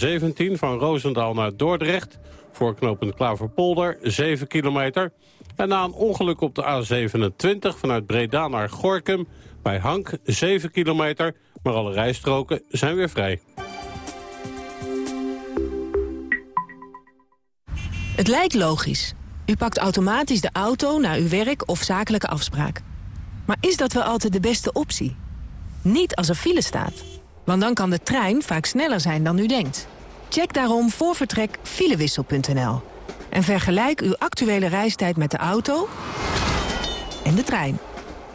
A17 van Roosendaal naar Dordrecht... voor Klaverpolder, 7 kilometer. En na een ongeluk op de A27 vanuit Breda naar Gorkum... bij Hank, 7 kilometer, maar alle rijstroken zijn weer vrij. Het lijkt logisch. U pakt automatisch de auto naar uw werk of zakelijke afspraak. Maar is dat wel altijd de beste optie? Niet als er file staat. Want dan kan de trein vaak sneller zijn dan u denkt. Check daarom voor vertrek filewissel.nl. En vergelijk uw actuele reistijd met de auto en de trein.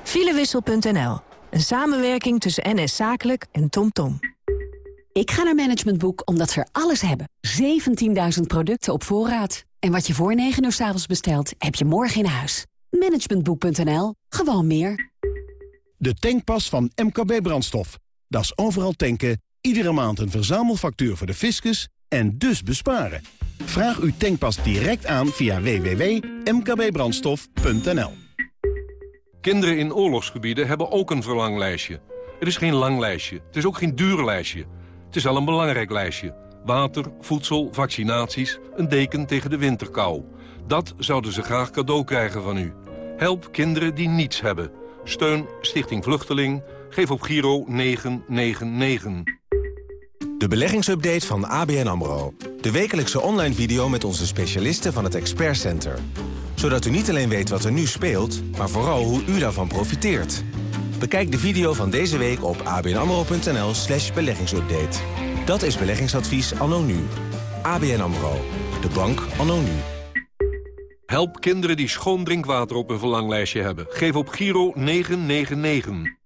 Filewissel.nl. Een samenwerking tussen NS Zakelijk en TomTom. Tom. Ik ga naar Management Boek omdat ze er alles hebben. 17.000 producten op voorraad. En wat je voor 9 uur s avonds bestelt, heb je morgen in huis. Managementboek.nl. Gewoon meer. De tankpas van MKB Brandstof. Dat is overal tanken, iedere maand een verzamelfactuur voor de fiscus en dus besparen. Vraag uw tankpas direct aan via www.mkbbrandstof.nl. Kinderen in oorlogsgebieden hebben ook een verlanglijstje. Het is geen lang lijstje, het is ook geen duur lijstje. Het is wel een belangrijk lijstje. Water, voedsel, vaccinaties, een deken tegen de winterkou. Dat zouden ze graag cadeau krijgen van u. Help kinderen die niets hebben. Steun Stichting Vluchteling. Geef op Giro 999. De beleggingsupdate van ABN AMRO. De wekelijkse online video met onze specialisten van het Expert Center. Zodat u niet alleen weet wat er nu speelt, maar vooral hoe u daarvan profiteert. Bekijk de video van deze week op abnamro.nl slash beleggingsupdate. Dat is beleggingsadvies anno nu. ABN AMRO. De bank anno nu. Help kinderen die schoon drinkwater op een verlanglijstje hebben. Geef op Giro 999.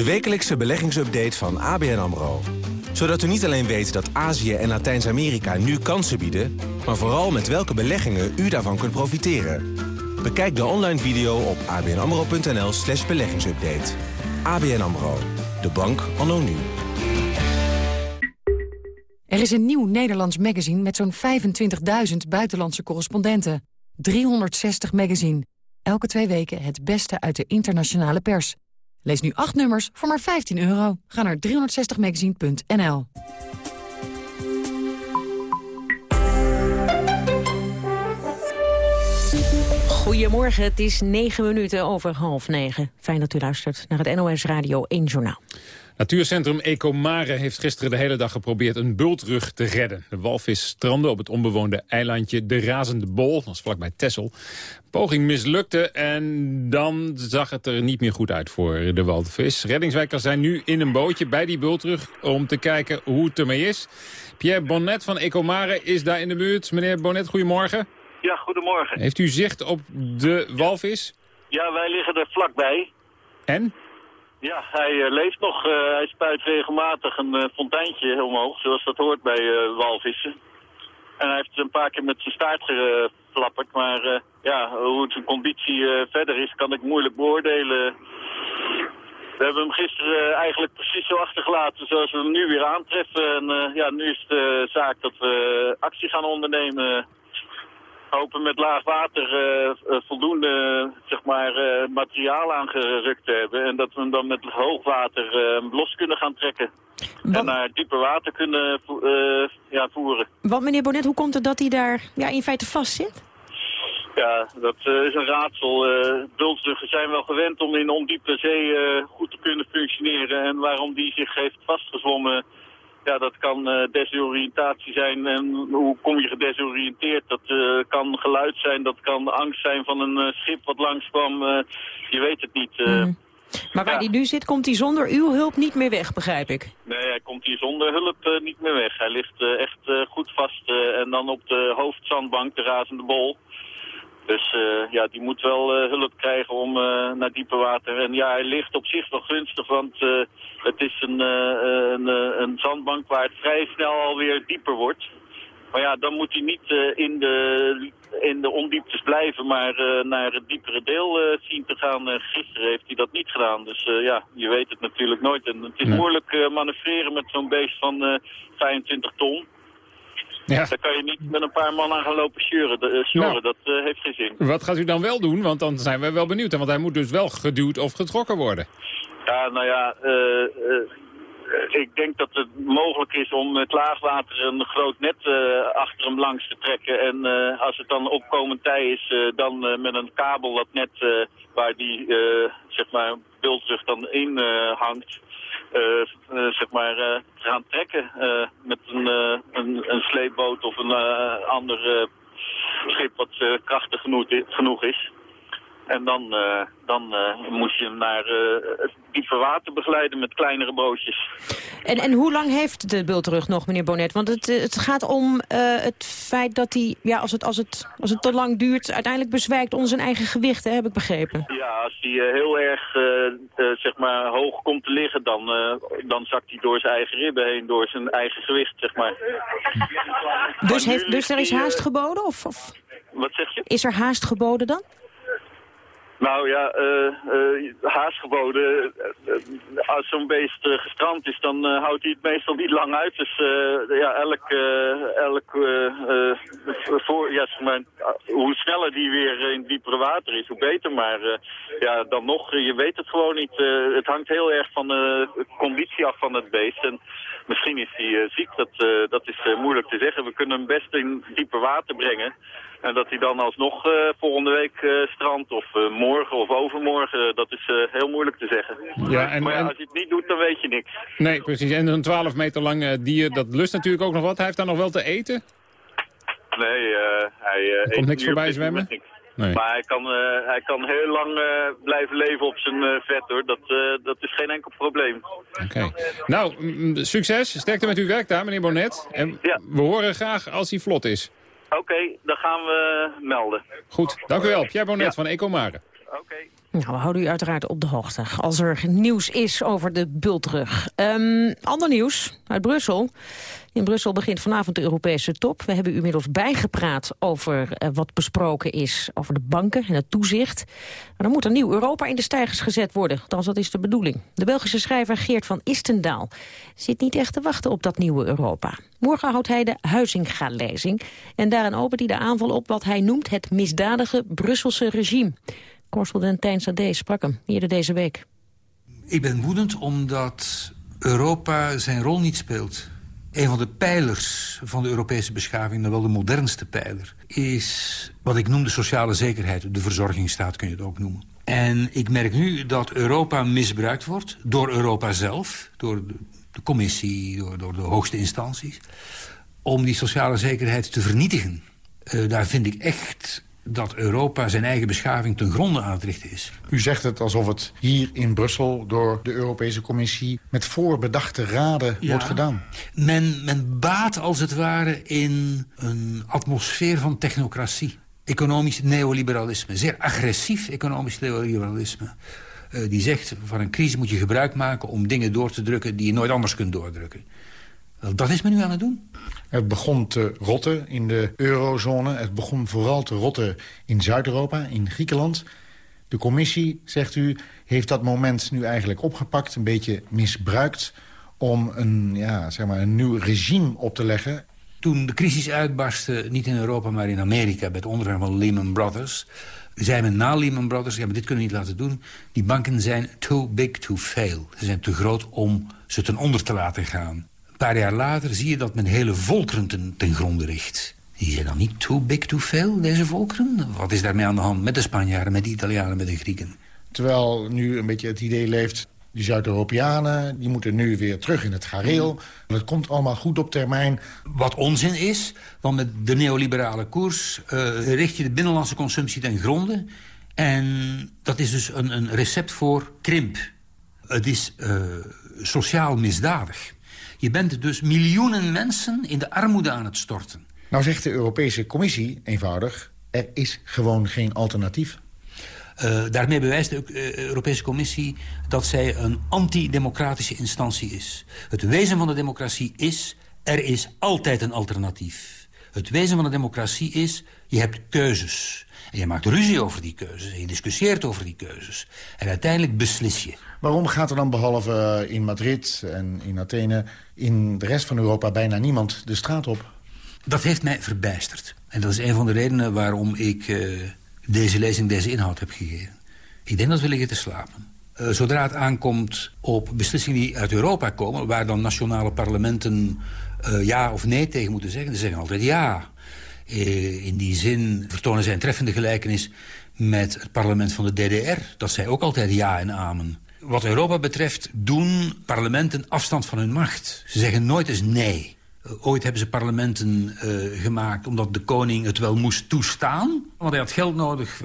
De wekelijkse beleggingsupdate van ABN AMRO. Zodat u niet alleen weet dat Azië en Latijns-Amerika nu kansen bieden... maar vooral met welke beleggingen u daarvan kunt profiteren. Bekijk de online video op abnamro.nl slash beleggingsupdate. ABN AMRO. De bank anno. Er is een nieuw Nederlands magazine met zo'n 25.000 buitenlandse correspondenten. 360 magazine. Elke twee weken het beste uit de internationale pers. Lees nu acht nummers voor maar 15 euro. Ga naar 360magazine.nl. Goedemorgen, het is negen minuten over half negen. Fijn dat u luistert naar het NOS Radio 1 Journaal. Natuurcentrum Ecomare heeft gisteren de hele dag geprobeerd een bultrug te redden. De walvis strandde op het onbewoonde eilandje De Razende Bol, dat is vlakbij Texel. Poging mislukte en dan zag het er niet meer goed uit voor de walvis. Reddingswijkers zijn nu in een bootje bij die bultrug om te kijken hoe het ermee is. Pierre Bonnet van Ecomare is daar in de buurt. Meneer Bonnet, goedemorgen. Ja, goedemorgen. Heeft u zicht op de walvis? Ja, wij liggen er vlakbij. En? Ja, hij uh, leeft nog. Uh, hij spuit regelmatig een uh, fonteintje omhoog, zoals dat hoort bij walvissen. En hij heeft een paar keer met zijn staart geflapperd. Maar ja, hoe zijn conditie verder is, kan ik moeilijk beoordelen. We hebben hem gisteren eigenlijk precies zo achtergelaten zoals we hem nu weer aantreffen. En ja, nu is de zaak dat we actie gaan ondernemen hopen met laag water uh, voldoende zeg maar, uh, materiaal aangerukt te hebben. En dat we hem dan met hoog water los kunnen gaan trekken. En naar dieper water kunnen ja, voeren. Want meneer Bonnet, hoe komt het dat hij daar ja, in feite vast zit? Ja, dat is een raadsel. Uh, zijn wel gewend om in ondiepe zee goed te kunnen functioneren. En waarom die zich heeft vastgezwommen ja, dat kan uh, desoriëntatie zijn. En hoe kom je gedesoriënteerd? Dat uh, kan geluid zijn, dat kan angst zijn van een uh, schip wat langskwam. je weet het niet. Mm. Maar waar ja. hij nu zit, komt hij zonder uw hulp niet meer weg, begrijp ik? Nee, hij komt hier zonder hulp niet meer weg. Hij ligt echt goed vast en dan op de hoofdzandbank, de razende bol. Dus uh, ja, die moet wel uh, hulp krijgen om uh, naar diepe water. En ja, hij ligt op zich wel gunstig, want het is een, een, een, zandbank waar het vrij snel alweer dieper wordt. Maar ja, dan moet hij niet in, de, in de ondieptes blijven, maar naar het diepere deel zien te gaan. gisteren heeft hij dat niet gedaan. Dus ja, je weet het natuurlijk nooit. En het is moeilijk manoeuvreren met zo'n beest van 25 ton. Ja. Daar kan je niet met een paar man aan gaan lopen sjoren. Uh, Dat uh, heeft geen zin. Wat gaat u dan wel doen? Want dan zijn we wel benieuwd. Want hij moet dus wel geduwd of getrokken worden. Ja, nou ja... Uh, ik denk dat het mogelijk is om met laagwater een groot net achter hem langs te trekken. En als het dan opkomend tij is, dan met een kabel dat net waar die zeg maar bultrug dan in hangt, zeg maar, uh, gaan trekken met een, een, een, sleepboot of een ander schip wat krachtig genoeg, genoeg is. En dan, uh, dan uh, moet je hem naar uh, het diepe water begeleiden met kleinere bootjes. En, en hoe lang heeft de bultrug nog, meneer Bonnet? Want het, het gaat om het feit dat hij, ja, als, het, als, het, als het te lang duurt... uiteindelijk bezwijkt onder zijn eigen gewicht, hè, heb ik begrepen. Ja, als hij heel erg zeg maar, hoog komt te liggen... Dan, dan zakt hij door zijn eigen ribben heen, door zijn eigen gewicht, zeg maar. Dus, heeft, dus er is haast geboden? Of, of? Wat zeg je? Is er haast geboden dan? Nou ja, uh, haasgeboden. Uh, als zo'n beest gestrand is, dan houdt hij het meestal niet lang uit. Dus ja, elk, elk voor, ja, maar, hoe sneller die weer in diepere water is, hoe beter. Maar ja, dan nog, je weet het gewoon niet. het hangt heel erg van de conditie af van het beest. En misschien is hij ziek, dat, dat is moeilijk te zeggen. We kunnen hem best in dieper water brengen. En dat hij dan alsnog uh, volgende week uh, strandt of uh, morgen of overmorgen, dat is heel moeilijk te zeggen. Ja, en, maar ja, als je het niet doet, dan weet je niks. Nee, precies. En een 12 meter lang dier, dat lust natuurlijk ook nog wat. Hij heeft daar nog wel te eten? Nee, hij er komt niks voorbij zwemmen? Nee. Maar hij kan, hij kan heel lang blijven leven op zijn vet hoor. Dat, dat is geen enkel probleem. Oké. Nou, succes. Sterkte met uw werk daar, meneer Bonnet. En ja. we horen graag als hij vlot is. Oké, dan gaan we melden. Goed, dank u wel. Pierre Bonnet ja. van Ecomare. Oké. Nou, we houden u uiteraard op de hoogte als er nieuws is over de bultrug. Um, ander nieuws uit Brussel. In Brussel begint vanavond de Europese top. We hebben u inmiddels bijgepraat over uh, wat besproken is over de banken en het toezicht. Maar dan moet een nieuw Europa in de stijgers gezet worden. Althans, dat is de bedoeling. De Belgische schrijver Geert van Istendaal zit niet echt te wachten op dat nieuwe Europa. Morgen houdt hij de Huizinga-lezing. En daarin opent hij de aanval op wat hij noemt het misdadige Brusselse regime. Correspondent Tijn Sade sprak hem eerder deze week. Ik ben woedend omdat Europa zijn rol niet speelt. Een van de pijlers van de Europese beschaving, dan wel de modernste pijler... is wat ik noem de sociale zekerheid. De verzorgingsstaat kun je het ook noemen. En ik merk nu dat Europa misbruikt wordt door Europa zelf... door de commissie, door, door de hoogste instanties... om die sociale zekerheid te vernietigen. Uh, daar vind ik echt dat Europa zijn eigen beschaving ten gronde aan het richten is. U zegt het alsof het hier in Brussel door de Europese Commissie... met voorbedachte raden wordt gedaan. Men, men baat als het ware in een atmosfeer van technocratie. Economisch neoliberalisme. Zeer agressief economisch neoliberalisme. Uh, die zegt, van een crisis moet je gebruik maken om dingen door te drukken... die je nooit anders kunt doordrukken. Dat is men nu aan het doen. Het begon te rotten in de eurozone. Het begon vooral te rotten in Zuid-Europa, in Griekenland. De commissie, zegt u, heeft dat moment nu eigenlijk opgepakt... een beetje misbruikt om een, ja, zeg maar een nieuw regime op te leggen. Toen de crisis uitbarstte, niet in Europa, maar in Amerika... bij het ondergang van Lehman Brothers... zei men na Lehman Brothers, ja, maar dit kunnen we niet laten doen. Die banken zijn too big to fail. Ze zijn te groot om ze ten onder te laten gaan. Een paar jaar later zie je dat men hele volkeren ten, ten gronde richt. Die zijn dan niet too big to fail, deze volkeren? Wat is daarmee aan de hand met de Spanjaarden, met de Italianen, met de Grieken? Terwijl nu een beetje het idee leeft... die Zuid-Europeanen die moeten nu weer terug in het gareel. Het komt allemaal goed op termijn. Wat onzin is, want met de neoliberale koers... Uh, richt je de binnenlandse consumptie ten gronde. En dat is dus een, een recept voor krimp. Het is uh, sociaal misdadig. Je bent dus miljoenen mensen in de armoede aan het storten. Nou zegt de Europese Commissie eenvoudig... er is gewoon geen alternatief. Uh, daarmee bewijst de uh, Europese Commissie dat zij een antidemocratische instantie is. Het wezen van de democratie is, er is altijd een alternatief. Het wezen van de democratie is, je hebt keuzes. En je maakt ruzie over die keuzes. En je discussieert over die keuzes. En uiteindelijk beslis je. Waarom gaat er dan behalve in Madrid en in Athene... in de rest van Europa bijna niemand de straat op? Dat heeft mij verbijsterd. En dat is een van de redenen waarom ik uh, deze lezing deze inhoud heb gegeven. Ik denk dat we liggen te slapen. Uh, zodra het aankomt op beslissingen die uit Europa komen... waar dan nationale parlementen uh, ja of nee tegen moeten zeggen... ze zeggen altijd ja. In die zin vertonen zij een treffende gelijkenis met het parlement van de DDR. Dat zei ook altijd ja en amen. Wat Europa betreft doen parlementen afstand van hun macht. Ze zeggen nooit eens nee. Ooit hebben ze parlementen uh, gemaakt omdat de koning het wel moest toestaan. Want hij had geld nodig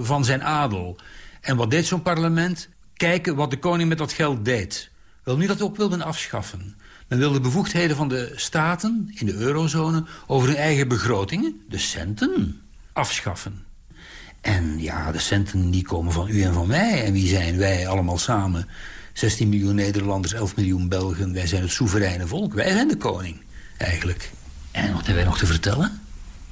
van zijn adel. En wat deed zo'n parlement? Kijken wat de koning met dat geld deed. Wel, nu dat ook wilden afschaffen. Men wilde bevoegdheden van de staten in de eurozone... over hun eigen begrotingen, de centen, afschaffen. En ja, de centen die komen van u en van mij. En wie zijn wij allemaal samen? 16 miljoen Nederlanders, 11 miljoen Belgen. Wij zijn het soevereine volk. Wij zijn de koning eigenlijk. En wat hebben wij nog te vertellen?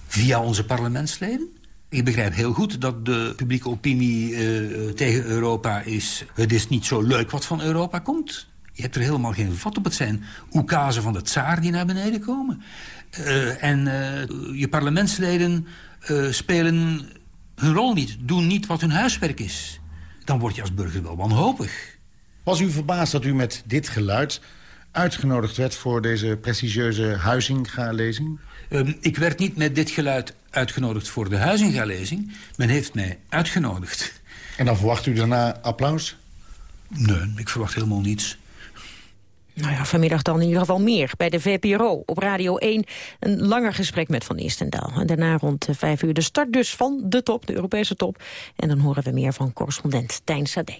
Via onze parlementsleden? Ik begrijp heel goed dat de publieke opinie uh, tegen Europa is... het is niet zo leuk wat van Europa komt. Je hebt er helemaal geen vat op. Het zijn oekazen van de tsaar die naar beneden komen. Uh, en uh, je parlementsleden spelen hun rol niet. Doen niet wat hun huiswerk is. Dan word je als burger wel wanhopig. Was u verbaasd dat u met dit geluid uitgenodigd werd voor deze prestigieuze Huizinga-lezing? Um, ik werd niet met dit geluid uitgenodigd voor de Huizinga-lezing. Men heeft mij uitgenodigd. En dan verwacht u daarna applaus? Nee, ik verwacht helemaal niets. Nou ja, vanmiddag dan in ieder geval meer. Bij de VPRO op Radio 1 een langer gesprek met Van Eerstendaal. En daarna rond vijf uur de start dus van de top, de Europese top. En dan horen we meer van correspondent Tijn Sade.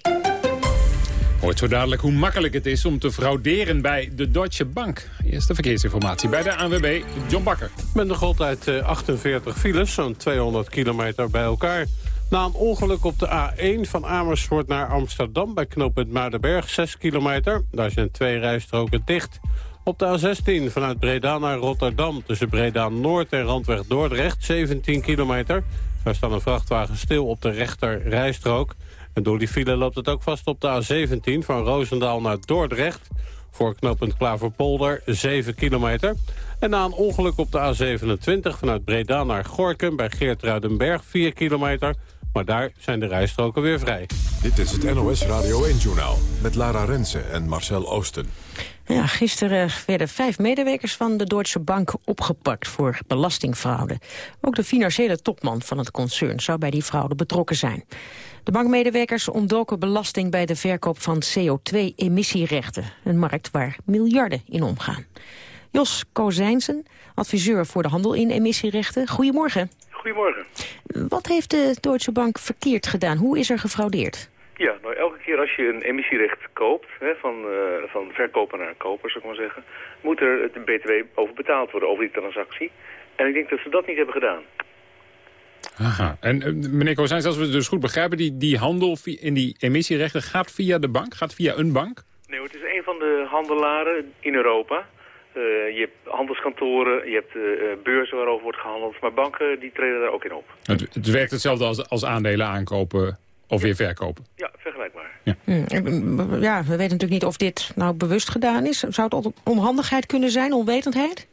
Hoort zo dadelijk hoe makkelijk het is om te frauderen bij de Deutsche Bank. Eerste verkeersinformatie bij de ANWB, John Bakker. Met nog altijd 48 files, zo'n 200 kilometer bij elkaar. Na een ongeluk op de A1 van Amersfoort naar Amsterdam... bij knooppunt Muidenberg, 6 kilometer. Daar zijn twee rijstroken dicht. Op de A16 vanuit Breda naar Rotterdam... tussen Breda Noord en Randweg Dordrecht, 17 kilometer. Daar staat een vrachtwagen stil op de rechter rijstrook. En door die file loopt het ook vast op de A17 van Roosendaal naar Dordrecht. Voor knooppunt Klaverpolder 7 kilometer. En na een ongeluk op de A27 vanuit Breda naar Gorkum bij Geertruidenberg 4 kilometer. Maar daar zijn de rijstroken weer vrij. Dit is het NOS Radio 1-journaal met Lara Rensen en Marcel Oosten. Ja, gisteren werden vijf medewerkers van de Deutsche Bank opgepakt voor belastingfraude. Ook de financiële topman van het concern zou bij die fraude betrokken zijn. De bankmedewerkers ontdoken belasting bij de verkoop van CO2-emissierechten. Een markt waar miljarden in omgaan. Jos Kozijnsen, adviseur voor de handel in emissierechten. Goedemorgen. Goedemorgen. Wat heeft de Deutsche Bank verkeerd gedaan? Hoe is er gefraudeerd? Ja, nou elke keer als je een emissierecht koopt, hè, van, uh, van verkoper naar koper, zou ik maar zeggen, moet er de btw over betaald worden, over die transactie. En ik denk dat ze dat niet hebben gedaan. Aha. En uh, meneer Kozijns, als we het dus goed begrijpen, die, die handel in die emissierechten gaat via de bank, gaat via een bank? Nee, het is een van de handelaren in Europa. Uh, je hebt handelskantoren, je hebt uh, beurzen waarover wordt gehandeld. Maar banken die treden daar ook in op. Het, het werkt hetzelfde als, als aandelen aankopen Of weer verkopen. Ja, vergelijkbaar. Hmm. Ja, we weten natuurlijk niet of dit nou bewust gedaan is. Zou het onhandigheid kunnen zijn, onwetendheid?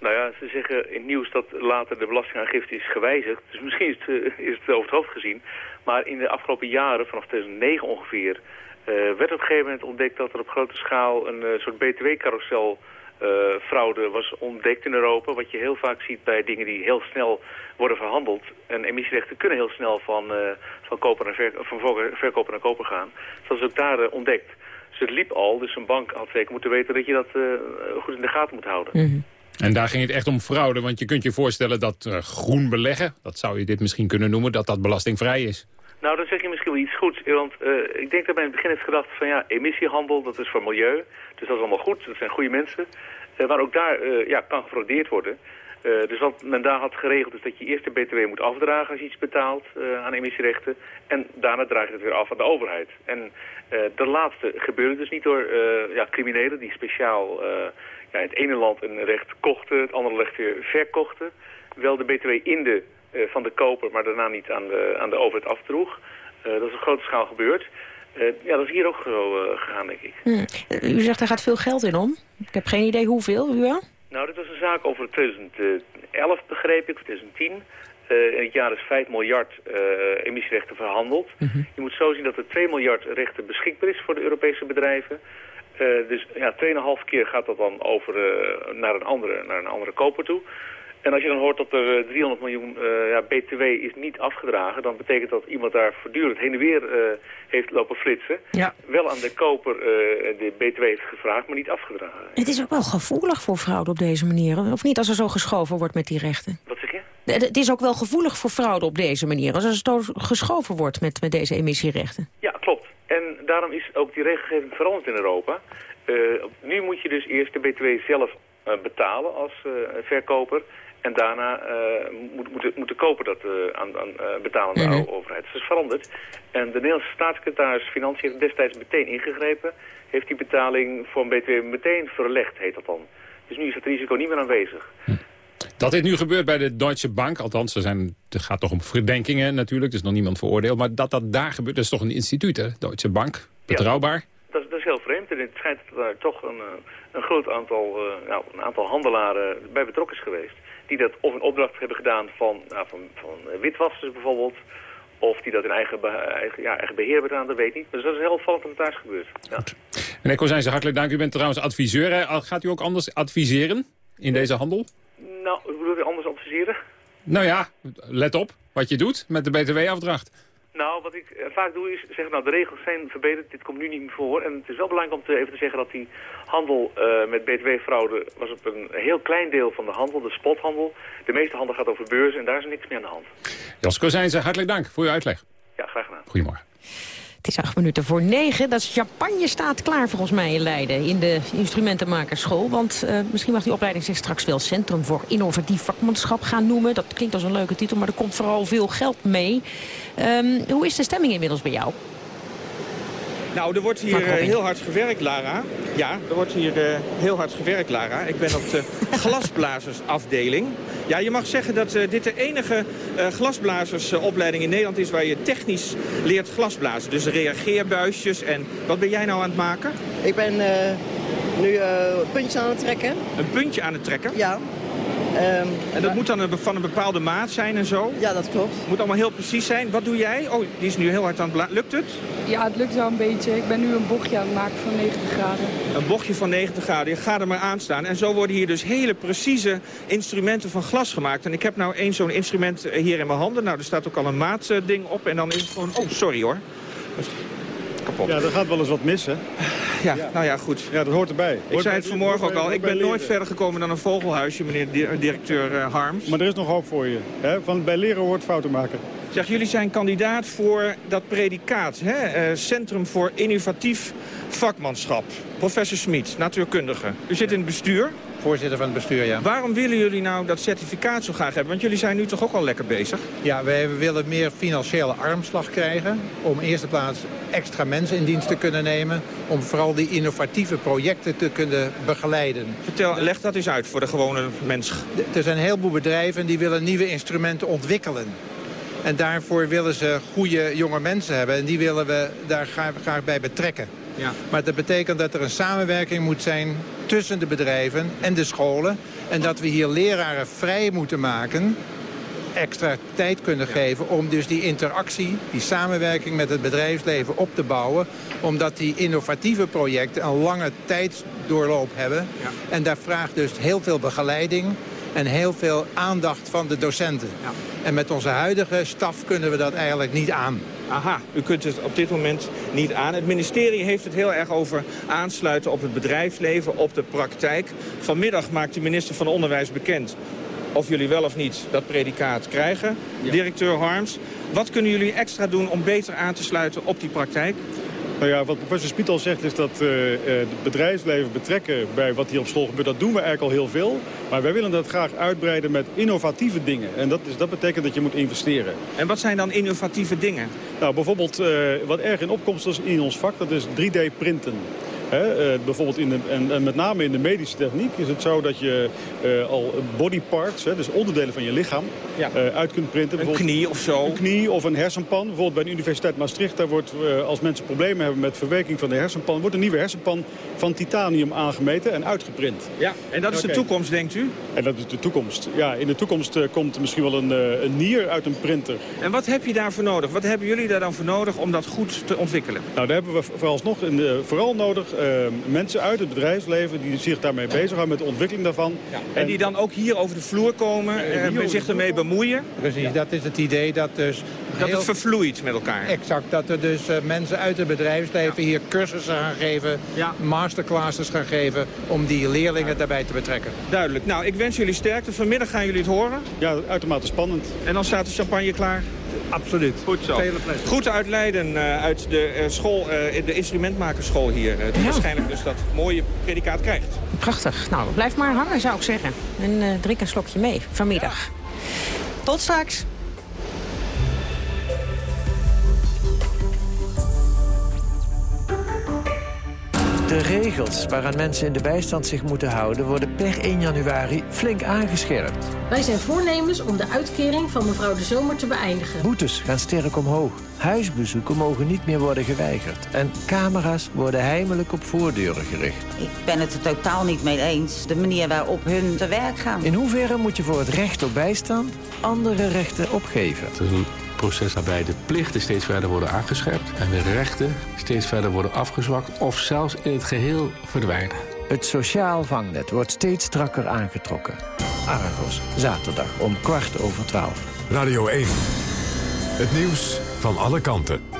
Nou ja, ze zeggen in het nieuws dat later de belastingaangifte is gewijzigd. Dus misschien is het, eh, is het over het hoofd gezien. Maar in de afgelopen jaren, vanaf 2009 ongeveer... Uh, werd op een gegeven moment ontdekt dat er op grote schaal een uh, soort btw-carousel fraude was ontdekt in Europa. Wat je heel vaak ziet bij dingen die heel snel worden verhandeld. En emissierechten kunnen heel snel van, van, koper naar ver, van verkoper naar koper gaan. Dat is ook daar ontdekt. Dus het liep al, dus een bank had zeker moeten weten dat je dat goed in de gaten moet houden. Mm en daar ging het echt om fraude, want je kunt je voorstellen dat uh, groen beleggen... dat zou je dit misschien kunnen noemen, dat dat belastingvrij is. Nou, dan zeg je misschien wel iets goeds. Want uh, ik denk dat men in het begin heeft gedacht van ja, emissiehandel, dat is voor milieu. Dus dat is allemaal goed, dat zijn goede mensen. Uh, maar ook daar ja, kan gefraudeerd worden. dus wat men daar had geregeld is dat je eerst de btw moet afdragen als je iets betaalt aan emissierechten. En daarna draag je het weer af aan de overheid. En dat laatste gebeurde dus niet door ja, criminelen die speciaal ja, het ene land een recht kochten, het andere recht weer verkochten. Wel de btw in de, van de koper, maar daarna niet aan de, aan de overheid afdroeg. Uh, dat is op grote schaal gebeurd. Uh, ja, dat is hier ook zo gegaan, denk ik. Hmm. U zegt er gaat veel geld in om. Ik heb geen idee hoeveel, u wel? Nou, dit was een zaak over 2011, begreep ik, of 2010. Uh, in het jaar is 5 miljard uh, emissierechten verhandeld. Mm -hmm. Je moet zo zien dat er 2 miljard rechten beschikbaar is voor de Europese bedrijven. Uh, dus ja, 2,5 keer gaat dat dan over naar, een andere, naar een andere koper toe. En als je dan hoort dat er 300 miljoen uh, ja, BTW is niet afgedragen... dan betekent dat iemand daar voortdurend heen en weer heeft lopen flitsen. Ja. Wel aan de koper de BTW heeft gevraagd, maar niet afgedragen. Het is ook wel gevoelig voor fraude op deze manier. Of niet als er zo geschoven wordt met die rechten? Wat zeg je? Het is ook wel gevoelig voor fraude op deze manier. Als er zo geschoven wordt met, met deze emissierechten. Ja, klopt. En daarom is ook die regelgeving veranderd in Europa. Nu moet je dus eerst de BTW zelf betalen als verkoper. En daarna moet, moet, moet, de koper dat aan, aan betalen aan de mm -hmm. overheid. Dus dat is veranderd. En de Nederlandse staatssecretaris Financiën heeft destijds meteen ingegrepen. Heeft die betaling voor een BTW meteen verlegd, heet dat dan. Dus nu is het risico niet meer aanwezig. Dat dit nu gebeurt bij de Deutsche Bank, althans, er, zijn, er gaat toch om verdenkingen natuurlijk, is nog niemand veroordeeld, maar dat dat daar gebeurt, dat is toch een instituut, hè? Deutsche Bank, betrouwbaar? Ja, dat, dat, is heel vreemd en het schijnt dat daar toch een, een groot aantal, uh, nou, een aantal handelaren bij betrokken is geweest. Die dat of een opdracht hebben gedaan van, nou, van, van witwassers bijvoorbeeld, of die dat in eigen, eigen, ja, eigen beheer hebben gedaan, dat weet ik niet. Dus dat is heel opvallend dat het daar is gebeurd. Ja. Meneer Kozijnse, hartelijk dank. U bent trouwens adviseur. Gaat u ook anders adviseren in deze handel? Nou, hoe bedoel je anders adviseren? Nou ja, let op wat je doet met de btw-afdracht. Nou, wat ik vaak doe is zeggen, nou de regels zijn verbeterd, dit komt nu niet meer voor. En het is wel belangrijk om te, even te zeggen dat die handel uh, met btw-fraude was op een heel klein deel van de handel, de spothandel. De meeste handel gaat over beurzen en daar is niks meer aan de hand. Jos Kozijnse, hartelijk dank voor uw uitleg. Ja, graag gedaan. Goedemorgen. Het is acht minuten voor negen. Dat champagne staat klaar volgens mij in Leiden in de instrumentenmakerschool. Want uh, misschien mag die opleiding zich straks wel Centrum voor Innovatief Vakmanschap gaan noemen. Dat klinkt als een leuke titel, maar er komt vooral veel geld mee. Um, hoe is de stemming inmiddels bij jou? Nou, er wordt hier uh, heel hard gewerkt, Lara. Ja, er wordt hier uh, heel hard gewerkt, Lara. Ik ben op de [LAUGHS] glasblazersafdeling. Ja, je mag zeggen dat uh, dit de enige glasblazersopleiding in Nederland is... waar je technisch leert glasblazen. Dus reageerbuisjes en... Wat ben jij nou aan het maken? Ik ben nu puntjes aan het trekken. Een puntje aan het trekken? Ja. Um, en dat moet dan een, van een bepaalde maat zijn en zo? Ja, dat klopt. Moet allemaal heel precies zijn. Wat doe jij? Oh, die is nu heel hard aan het blazen. Lukt het? Ja, het lukt wel een beetje. Ik ben nu een bochtje aan het maken van 90 graden. Een bochtje van 90 graden. Ga er maar aan staan. En zo worden hier dus hele precieze instrumenten van glas gemaakt. En ik heb nou één zo'n instrument hier in mijn handen. Nou, er staat ook al een maatding op. En dan is het gewoon... Oh, sorry hoor. Kapot. Ja, er gaat wel eens wat mis, hè? Ja, nou ja, goed. Ja, dat hoort erbij. Ik zei het vanmorgen ook al. Ik ben nooit verder gekomen dan een vogelhuisje, meneer directeur uh, Harms. Maar er is nog hoop voor je. Hè? Van bij leren hoort fouten maken. Zeg, jullie zijn kandidaat voor dat predicaat. Hè? Uh, Centrum voor Innovatief Vakmanschap. Professor Smit, natuurkundige. U zit in het bestuur. Voorzitter van het bestuur, ja. Waarom willen jullie nou dat certificaat zo graag hebben? Want jullie zijn nu toch ook al lekker bezig? Ja, wij willen meer financiële armslag krijgen. Om in eerste plaats extra mensen in dienst te kunnen nemen. Om vooral die innovatieve projecten te kunnen begeleiden. Vertel, leg dat eens uit voor de gewone mens. Er zijn een heleboel bedrijven die willen nieuwe instrumenten ontwikkelen. En daarvoor willen ze goede jonge mensen hebben. En die willen we daar graag, graag bij betrekken. Ja. Maar dat betekent dat er een samenwerking moet zijn tussen de bedrijven en de scholen. En dat we hier leraren vrij moeten maken extra tijd kunnen geven om dus die interactie, die samenwerking met het bedrijfsleven op te bouwen. Omdat die innovatieve projecten een lange tijdsdoorloop hebben. En daar vraagt dus heel veel begeleiding en heel veel aandacht van de docenten. En met onze huidige staf kunnen we dat eigenlijk niet aan. Aha, u kunt het op dit moment niet aan. Het ministerie heeft het heel erg over aansluiten op het bedrijfsleven, op de praktijk. Vanmiddag maakt de minister van Onderwijs bekend of jullie wel of niet dat predicaat krijgen. Directeur Harms, wat kunnen jullie extra doen om beter aan te sluiten op die praktijk? Nou ja, wat professor Spietal zegt is dat uh, het bedrijfsleven betrekken bij wat hier op school gebeurt. Dat doen we eigenlijk al heel veel. Maar wij willen dat graag uitbreiden met innovatieve dingen. En dat, is, dat betekent dat je moet investeren. En wat zijn dan innovatieve dingen? Nou, bijvoorbeeld uh, wat erg in opkomst is in ons vak, dat is 3D-printen. He, uh, bijvoorbeeld in de, en, en, met name in de medische techniek is het zo dat je uh, al body parts, hè, dus onderdelen van je lichaam, ja. uh, uit kunt printen. Een knie of zo. Een knie of een hersenpan. Bijvoorbeeld bij de Universiteit Maastricht, daar wordt, als mensen problemen hebben met verwerking van de hersenpan, wordt een nieuwe hersenpan van titanium aangemeten en uitgeprint. Ja, en dat is okay. de toekomst, denkt u? En dat is de toekomst. Ja, in de toekomst komt misschien wel een, een nier uit een printer. En wat heb je daarvoor nodig? Wat hebben jullie daar dan voor nodig om dat goed te ontwikkelen? Nou, daar hebben we vooralsnog in de, vooral nodig mensen uit het bedrijfsleven die zich daarmee bezighouden met de ontwikkeling daarvan. Ja. En, en, die dan ook hier over de vloer komen en uh, zich ermee bemoeien? Precies, ja. dat is het idee dat dus... Dat heel... het vervloeit met elkaar. Exact, dat er dus uh, mensen uit het bedrijfsleven hier cursussen gaan geven, masterclasses gaan geven, om die leerlingen daarbij te betrekken. Duidelijk. Nou, ik wens jullie sterkte. Vanmiddag gaan jullie het horen. Ja, uitermate spannend. En dan staat de champagne klaar? Absoluut. Goed zo. Groeten uit Leiden, uh, uit de, uh, school, uh, de instrumentmakerschool hier. die ja. waarschijnlijk dus dat mooie predicaat krijgt. Prachtig. Nou, blijf maar hangen zou ik zeggen. En drink een slokje mee vanmiddag. Ja. Tot straks. De regels waaraan mensen in de bijstand zich moeten houden... worden per 1 januari flink aangescherpt. Wij zijn voornemens om de uitkering van mevrouw De Zomer te beëindigen. Boetes gaan sterk omhoog. Huisbezoeken mogen niet meer worden geweigerd. En camera's worden heimelijk op voordeuren gericht. Ik ben het er totaal niet mee eens. De manier waarop hun te werk gaan. In hoeverre moet je voor het recht op bijstand andere rechten opgeven? Het is een proces waarbij de plichten steeds verder worden aangescherpt... en de rechten steeds verder worden afgezwakt of zelfs in het geheel verdwijnen. Het sociaal vangnet wordt steeds strakker aangetrokken. Argos, zaterdag om kwart over twaalf. Radio 1. Het nieuws van alle kanten.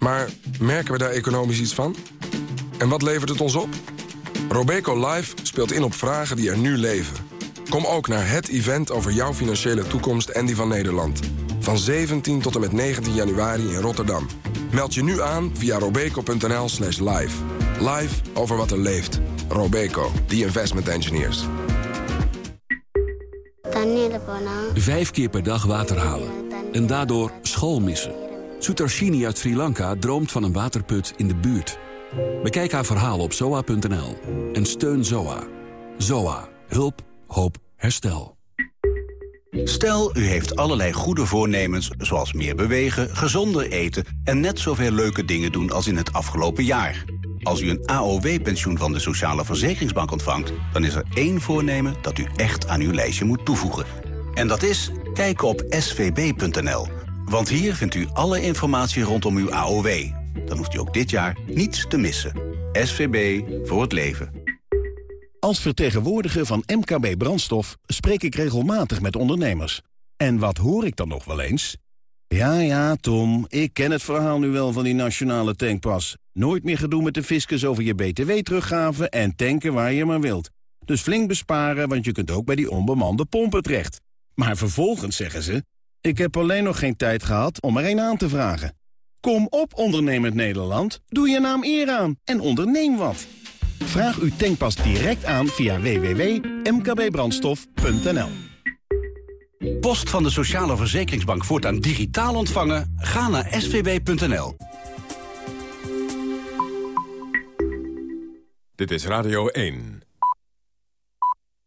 Maar merken we daar economisch iets van? En wat levert het ons op? Robeco Live speelt in op vragen die er nu leven. Kom ook naar het event over jouw financiële toekomst en die van Nederland. Van 17 tot en met 19 januari in Rotterdam. Meld je nu aan via robeco.nl slash live. Live over wat er leeft. Robeco, the investment engineers. Vijf keer per dag water halen. En daardoor school missen. Sutarshini uit Sri Lanka droomt van een waterput in de buurt. Bekijk haar verhaal op zoa.nl en steun ZOA. ZOA. Hulp. Hoop. Herstel. Stel, u heeft allerlei goede voornemens, zoals meer bewegen, gezonder eten... en net zoveel leuke dingen doen als in het afgelopen jaar. Als u een AOW-pensioen van de Sociale Verzekeringsbank ontvangt... dan is er één voornemen dat u echt aan uw lijstje moet toevoegen. En dat is kijken op svb.nl. Want hier vindt u alle informatie rondom uw AOW. Dan hoeft u ook dit jaar niets te missen. SVB voor het leven. Als vertegenwoordiger van MKB Brandstof spreek ik regelmatig met ondernemers. En wat hoor ik dan nog wel eens? Ja, ja, Tom, ik ken het verhaal nu wel van die nationale tankpas. Nooit meer gedoe met de fiscus over je btw-teruggave en tanken waar je maar wilt. Dus flink besparen, want je kunt ook bij die onbemande pompen terecht. Maar vervolgens zeggen ze... ik heb alleen nog geen tijd gehad om er een aan te vragen. Kom op, ondernemend Nederland. Doe je naam eer aan en onderneem wat. Vraag uw tankpas direct aan via www.mkbbrandstof.nl Post van de Sociale Verzekeringsbank voortaan digitaal ontvangen? Ga naar svb.nl. Dit is Radio 1.